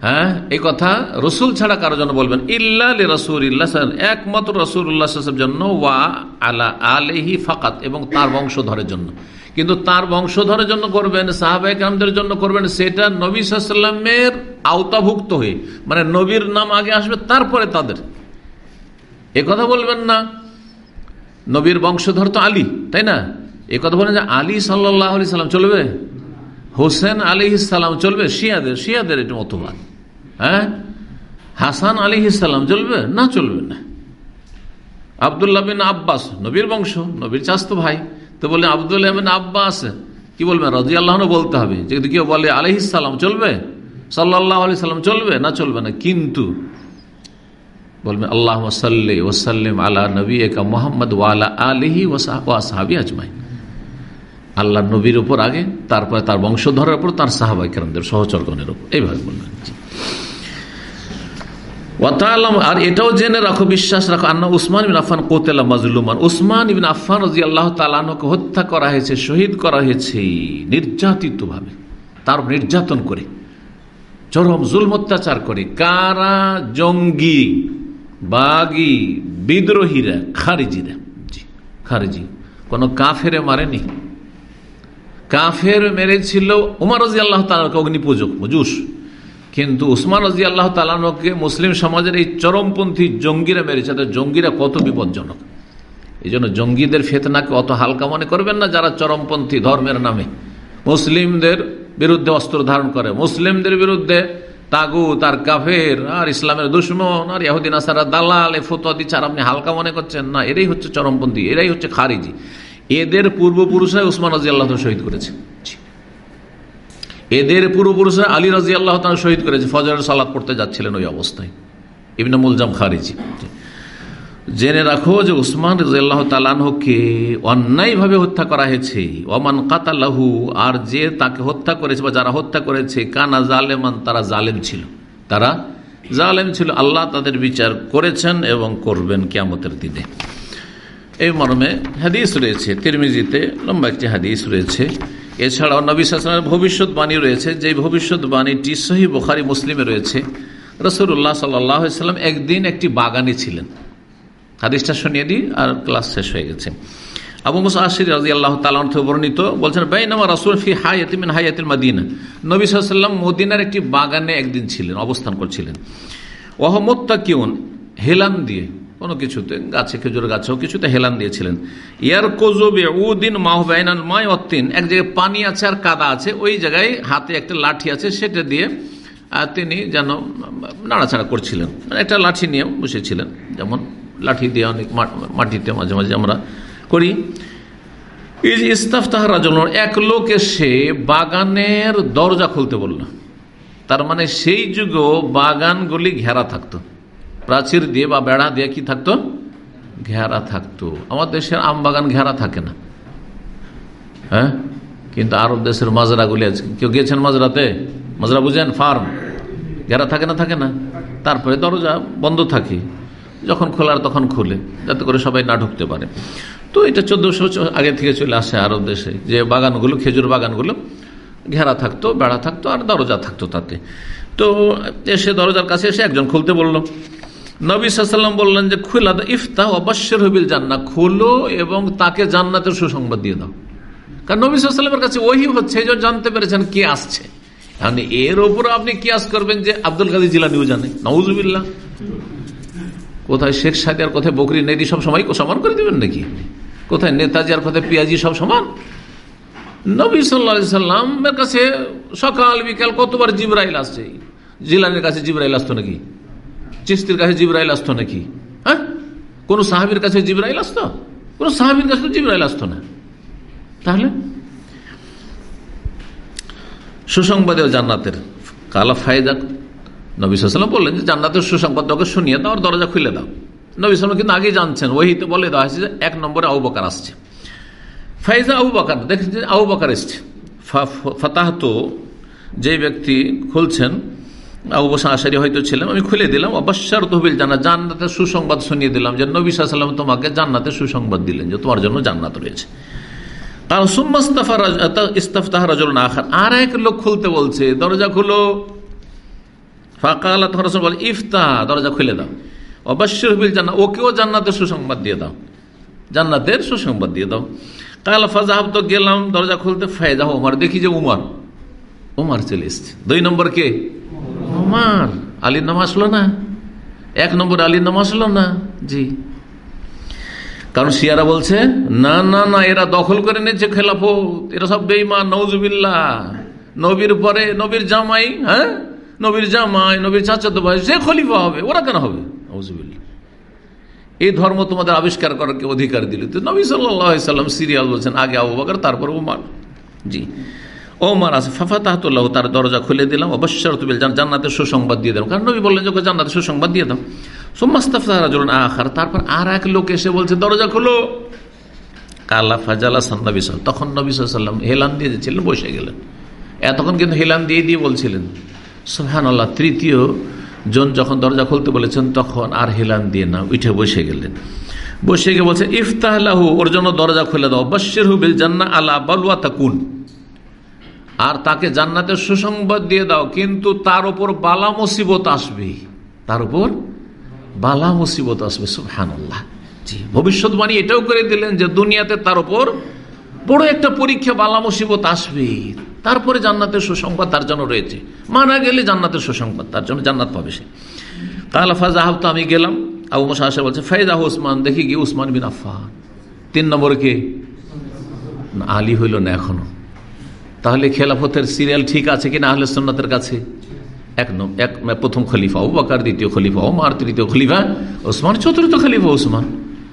হ্যাঁ এই কথা রসুল ছাড়া কারও জন্য বলবেন। ইল্লা রসুল একমাত্র রসুল উল্লাহ জন্য ওয়া আলা আলেহি ফাকাত, এবং তার বংশধরের জন্য। কিন্তু তার বংশধরের জন্য করবেন সাহাবাহামদের জন্য করবেন, সেটা নবী সাল্লামের আওতাভুক্ত হয়ে মানে নবীর নাম আগে আসবে, তারপরে তাদের। এ কথা বলবেন না। নবীর বংশধর তো আলী, তাই না? এ কথা বলেন যে আলী সাল্লাহ আলি সাল্লাম চলবে? হোসেন আলী ইসাল্লাম চলবে? শিয়াদের শিয়াদের এটা মতবাদ। হ্যাঁ? হাসান আলী ইসাল্লাম চলবে না চলবে না। আবদুল্লাহ বিন আব্বাস, নবীর বংশ, নবীর চাস্ত ভাই। তো বলে আবদুল্লাহ বিন আব্বাস, কি বলবেন? রাজি আল্লাহনও বলতে হবে। যদি কেউ বলে আলহিসাল্লাম চলবে সাল্লাহ আলি সাল্লাম চলবে না চলবে না, কিন্তু বলবেন আল্লাহ সাল্লি ওসাল্লিম আলা নবী একা মোহাম্মদ ওয়ালা আলহি ওয়াসাহাবি আজমাই আল্লাহ নবীর উপর আগে, তারপরে তার বংশধরের উপর, তার সাহাবাই কেরামদের সহচরগণের উপর। এইভাবে বলবেন। আর এটাও জেনে রাখো, বিশ্বাস রাখো, আন্না উসমান ইবিন আফান কোতেলা মাজলুমান। উসমান ইবিন আফান রাজি আল্লাহ তালানকে হত্যা করা হয়েছে, শহীদ করা হয়েছে নির্যাতিত ভাবে তার নির্যাতন করে, চরম জুলম অত্যাচার করে। কারা? জঙ্গি, বাগি, বিদ্রোহীরা, খারিজিরা। খারিজি। কোন কাফেরে মারেনি। কাফের মেরেছিল উমার রাজি আল্লাহ তালাকে অগ্নিপূজক মজুস কিন্তু উসমান রাজি আল্লাহ তালানকে মুসলিম সমাজের এই চরমপন্থী জঙ্গিরা মেরেছে। তাদের জঙ্গিরা কত বিপজ্জনক। এই জন্য জঙ্গিদের ফেতনাকে অত হালকা মনে করবেন না যারা চরমপন্থী ধর্মের নামে। মুসলিমদের বিরুদ্ধে অস্ত্র ধারণ করে। মুসলিমদের বিরুদ্ধে তাগু তার কাফের আর ইসলামের দুশ্মন আর ইয়াহুদ্দিন আসারা দালাল এ ফতোয়া দিচ্ছে আর আপনি হালকা মনে করছেন? না, এরাই হচ্ছে চরমপন্থী, এরাই হচ্ছে খারিজি। এদের পূর্বপুরুষরা উসমান রাজি আল্লাহ শহীদ করেছে। এদের পূর্বপুরুষরা আলী রাজি আল্লাহ শহীদ করেছে, ফজরের সালাদ পড়তে যাচ্ছিলেন ওই অবস্থায়। ইবনে মুলজাম খারিজি। জেনে রাখো যে উসমান রাজিয়াল্লাহ তালানহকে অন্যায়ভাবে হত্যা করা হয়েছে। ওমান কাতালাহু, আর যে তাকে হত্যা করেছে বা যারা হত্যা করেছে, কানা জালেমান, তারা জালেম ছিল। তারা জালেম ছিল। আল্লাহ তাদের বিচার করেছেন এবং করবেন কিয়ামতের দিনে। এই মর্মে হাদিস রয়েছে, তিরমিজিতে লম্বা একটি হাদিস রয়েছে। এছাড়াও নবী সাসনের ভবিষ্যৎবাণী রয়েছে যে ভবিষ্যৎবাণীটি সহি বোখারি, মুসলিমে রয়েছে। রসুল্লাহ সাল্লাম একদিন একটি বাগানে ছিলেন। হাদিসটা শুনিয়ে দিই আর ক্লাস শেষ হয়ে গেছে। আবু মুসা আশির রাজি আল্লাহ তালান বর্ণিত বলছেন, বাইনামা রাসুল ফি হায়াতিমিন হায়াতিল মাদিনা। নবী সাল্লাম মদিনার একটি বাগানে একদিন ছিলেন, অবস্থান করছিলেন। ওহমত্তা কিউন হেলান দিয়ে কোনো কিছুতে, গাছে খেজুর গাছেও কিছুতে হেলান দিয়েছিলেন। ইয়ার কোজবে উদিন মাহবাইনান মায় অত্তিন এক জায়গায় পানি আছে আর কাদা আছে, ওই জায়গায় হাতে একটা লাঠি আছে, সেটা দিয়ে তিনি যেন নাড়াচাড়া করছিলেন। মানে একটা লাঠি নিয়ে বসেছিলেন। যেমন লাঠি দিয়ে অনেক মাটিতে মাঝে মাঝে আমরা করি। এই যে ইস্তাফ তাহারা জন্য এক লোক এসে বাগানের দরজা খুলতে বলল। তার মানে সেই যুগেও বাগানগুলি ঘেরা থাকতো। প্রাচীর দিয়ে বা বেড়া দিয়ে কি থাকতো? ঘেরা থাকতো। আমার দেশের আম বাগান ঘেরা থাকে না। হ্যাঁ? কিন্তু আরব দেশের মাজরাগুলি আছে। কেউ গিয়েছেন মাজরাতে? মাজরা বুঝেন? ফার্ম। ঘেরা থাকে না থাকে না। তারপরে দরজা বন্ধ থাকে। যখন খোলার তখন খুলে। যাতে করে সবাই না ঢুকতে পারে। তো এটা চোদ্দশো আগে থেকে চলে আসে আরব দেশে। যে বাগানগুলো, খেজুর বাগানগুলো, ঘেরা থাকতো, বেড়া থাকতো আর দরজা থাকতো তাতে। তো এসে দরজার কাছে এসে একজন খুলতে বলল নবী সাল্লাম বললেন যে, খুলা ইফতা অবশ্যের হবিল জান্না খুলো এবং তাকে জান্নাতের সুসংবাদ দিয়ে দাও। কারণ নবী সাল্লামের কাছে ওই হচ্ছে যে জানতে পেরেছেন কে আসছে। মানে এর ওপর আপনি কিয়াস করবেন যে, আব্দুল কাদির জিলানিও জানে। নওজুবিল্লা কোথায় শেখ সাদিয়ার কোথায় বকরি নেদি সব সময় সমান করে দেবেন নাকি? কোথায় নেতাজি আর কোথায় পিয়াজি সব সমান? নবী সাল্লা সাল্লামের কাছে সকাল, বিকাল কতবার জিব্রাইল আসছে? জিলানের কাছে জিব্রাইল আসতো নাকি? চিস্তির কাছে জিব্রাইল আসতো নাকি? হ্যাঁ? কোন সাহাবির কাছে জিব্রাইল আসতো? কোন সাহাবির কাছে তো জিব্রাইল আসতো না। তাহলে? সুসংবাদে জান্নাতের কালা ফায়দা, নবী সাল্লাম বললেন যে জান্নাতের সুসংবাদ ওকে শুনিয়ে দাও, আর দরজা খুলে দাও। নবী সাল্লাম কিন্তু আগেই জানছেন, ওহিতে বলে দেওয়া হয়েছে যে এক নম্বরে আবু বকার আসছে। ফাইজা আবু বাকার, দেখেন আবু বাকার এসছে। ফাতাহত যে ব্যক্তি খুলছেন আশারি হয়তো ছিলাম আমি খুলে দিলাম অবশ্যর তহবিল জানা জান্নাতের সুসংবাদ শুনিয়ে দিলাম, যে নবী সাল্লাম তোমাকে জান্নাতের সুসংবাদ দিলেন, যে তোমার জন্য জান্নাত রয়েছে। কারণ আখার। আর এক লোক খুলতে বলছে, দরজা দরজা খুলে দাও। জান্না ওকেও সুসংবাদ দিয়ে দাও। জান্নাতের সুসংবাদ দিয়ে দাও। ফাজাহাব তো গেলাম, দরজা খুলতে। ফায়দা উমার, দেখি যে উমার। উমার চলে এসছে। দুই নম্বর কে? উমার আলীর নাম আসলো না? এক নম্বর আলীর নাম আসলো না? জি। কারণ শিয়ারা বলছে, না না না, এরা দখল করে নিয়েছে খেলাফত, এরা সব বেইমা নৌজুবিল্লা নবীর পরে, নবীর জামাই হ্যাঁ? নবীর জামাই, নবীর চাচাতো ভাই সে খলিফা হবে, ওরা কেন হবে? নৌজুবিল্লা এই ধর্ম তোমাদের আবিষ্কার করার কে অধিকার দিল? তো নবী সাল্লাম সিরিয়াল বলছেন, আগে আবু বাকর, তারপর ওমার জি। ওমার আছে ফাফা তাহতুল্লাহ তার দরজা খুলে দিলাম অবশ্যই তুমি জান্নাতের সুসংবাদ দিয়ে দিলাম। কারণ নবী বললেন যে জান্নাতের সুসংবাদ দিয়ে দাও। সোম্মাস্তাফারাজুল আখার, তারপর আর এক লোক এসে বলছে, দরজা খুলো। কালা ফাজালা সান্নবী তখন নবী সাল্লাম হেলান দিয়ে দিয়েছিলেন, বসে গেলেন। এতক্ষণ কিন্তু হেলান দিয়ে দিয়ে বলছিলেন। সোহান আল্লাহ তৃতীয় জন যখন দরজা খুলতে বলেছেন, তখন আর হেলান দিয়ে না, উঠে বসে গেলেন। বসে গিয়ে বলছে, ইফতাহু ওর জন্য দরজা খুলে দাও। বশ্যের হুবিল জান্না আল্লাহ বালুয়া তাকুন আর তাকে জান্নাতের সুসংবাদ দিয়ে দাও কিন্তু তার উপর বালা মুসিবত আসবে। তার উপর বালা মুসিবত আসবে সুহান আল্লাহ জি। ভবিষ্যৎবাণী এটাও করে দিলেন যে দুনিয়াতে তার উপর বড় একটা পরীক্ষা বালা মুসিবত আসবে। তারপরে জান্নাতের সুসংবাদ তার জন্য রয়েছে। মারা গেলে জান্নাতের সুসংবাদ তার জন্য জান্নাত পাবে সে। তাহলে ফাজাহাব তো আমি গেলাম আবু মোসা আসে বলছে ফাইজাহ উসমান দেখি গিয়ে উসমান বিন আফান তিন নম্বর কে? আলী হইল না এখনও। তাহলে খেলাফতের সিরিয়াল ঠিক আছে কিনা আহলে সন্ন্যতের কাছে? এক এক প্রথম খলিফা বাকার, দ্বিতীয় খলিফা ওমার তৃতীয় খলিফা ওসমান চতুর্থ খলিফা ওসমান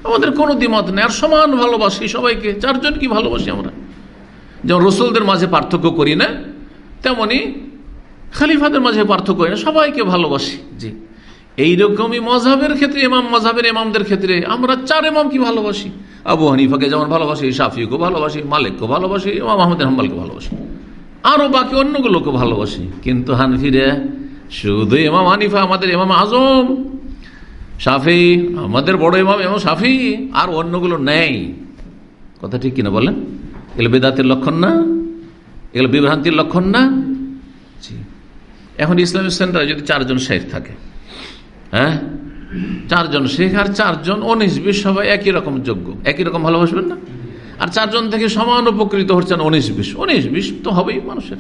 আমাদের কোনো দ্বিমত নেই, আর সমান ভালোবাসি সবাইকে, চারজন কি ভালোবাসি আমরা? যেমন রসুলদের মাঝে পার্থক্য করি না, তেমনি খালিফাদের মাঝে পার্থক্য করি না, সবাইকে ভালোবাসি, জি। এইরকমই মজাবের ক্ষেত্রে, ইমাম মজাবের ইমামদের ক্ষেত্রে আমরা চার ইমামকে ভালোবাসি? আবু হানিফাকে যেমন ভালোবাসি শাফিকে ভালোবাসি, মালিককে ভালোবাসি, ইমাম আহমদ হাম্বালকে ভালোবাসি। আরও বাকি অন্যগুলোকে ভালোবাসি। কিন্তু হানফিরে শুধু ইমাম হানিফা আমাদের ইমাম আজম সাফি আমাদের বড় ইমাম ইমাম সাফি আর অন্যগুলো নেই। কথা ঠিক কিনা বলেন? এগুলো বেদাতের লক্ষণ না? এগুলো বিভ্রান্তির লক্ষণ না? এখন ইসলামিক সেন্টারে যদি চারজন শেখ থাকে হ্যাঁ? চারজন শেখ আর চারজন উনিশ বিশ সবাই একই রকম যোগ্য। একই রকম ভালোবাসবেন না? আর চারজন থেকে সমান উপকৃত হচ্ছেন উনিশ বিশ উনিশ বিশ তো হবেই মানুষের।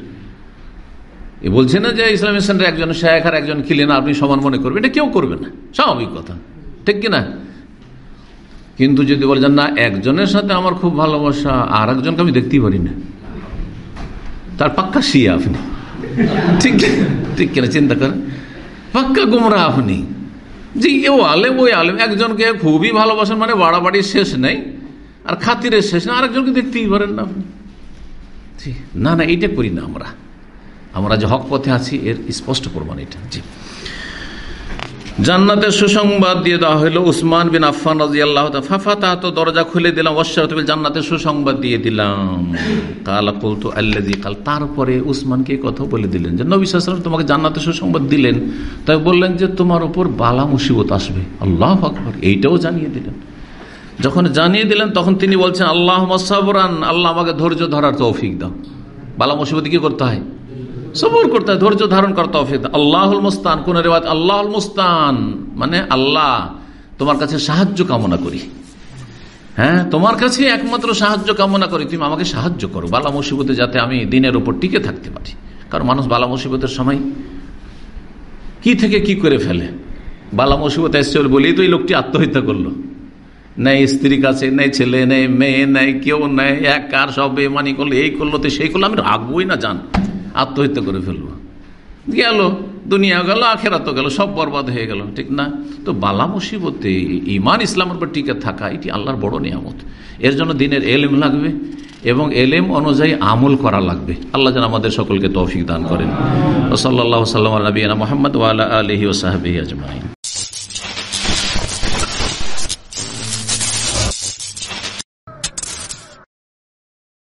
এ বলছে না যে ইসলামিক সেন্টারে একজন শেখ আর একজন খিলেন, আপনি সমান মনে করবেন? এটা কেউ করবে না। স্বাভাবিক কথা। ঠিক কিনা? কিন্তু যদি বলছেন না, একজনের সাথে আমার খুব ভালোবাসা, আর একজনকে আমি দেখতেই পারি না। তার পাক্কা শিয়া আপনি। ঠিক ঠিক কিনা? চিন্তা করেন। পাক্কা গুমরা আপনি। জি ও আলেম, ওই আলেম একজনকে খুবই ভালোবাসেন মানে বাড়াবাড়ির শেষ নেই, আর খাতিরের শেষ নেই, আরেকজনকে দেখতেই পারেন না না না, এইটা করি না আমরা। আমরা যে হক পথে আছি, এর স্পষ্ট প্রমাণ এটা। জি। জান্নাতের সুসংবাদ দিয়ে দেওয়া হলো উসমান বিন আফফান রাজি আল্লাহ ফাফা তাহাত দরজা খুলে দিলাম অশ্বরতবিল জান্নাতের সুসংবাদ দিয়ে দিলাম। কালা কুলতু আল্লাজি কাল, তারপরে উসমানকে কথা বলে দিলেন যে, নবী তোমাকে জান্নাতের সুসংবাদ দিলেন। তাই বললেন যে, তোমার উপর বালা মুসিবত আসবে। আল্লাহ আকবর, এইটাও জানিয়ে দিলেন। যখন জানিয়ে দিলেন, তখন তিনি বলছেন আল্লাহ মাসাবরান আল্লাহ আমাকে ধৈর্য ধরার তৌফিক দাও। বালা মুসিবত কি করতে হয়? সবর করতে হয়, ধৈর্য ধারণ করতে দাও। আল্লাহুল মুস্তান, কোন রেওয়াজ আল্লাহুল মুস্তান মানে আল্লাহ, তোমার কাছে সাহায্য কামনা করি। হ্যাঁ তোমার কাছে একমাত্র সাহায্য কামনা করি, তুমি আমাকে সাহায্য করো। বালা মুসিবতে যাতে আমি দিনের উপর টিকে থাকতে পারি। কারণ মানুষ বালা মুসিবতের সময় কি থেকে কি করে ফেলে? বালা মুসিবত এসছে বলেই তো এই লোকটি আত্মহত্যা করল। নেই স্ত্রী কাছে, নেই ছেলে, নেই মেয়ে, নেই কেউ, নেই এক কার সব বেমানি করল, এই করল, তো সেই করল, আমি রাখবোই না জান। আত্মহত্যা করে ফেলব। গেল, দুনিয়া গেল আখেরা তো গেল, সব বরবাদ হয়ে গেল, ঠিক না? তো বালা মুসিবতে ইমান ইসলামের উপর টিকে থাকা, এটি আল্লাহর বড় নিয়ামত। এর জন্য দিনের এলেম লাগবে এবং এলেম অনুযায়ী আমল করা লাগবে। আল্লাহ যেন আমাদের সকলকে তৌফিক দান করেন। সাল্লাহ সাল্লাম নবীনা মোহাম্মদ ওয়ালা আলহি ওসাহাবি আজমাইন।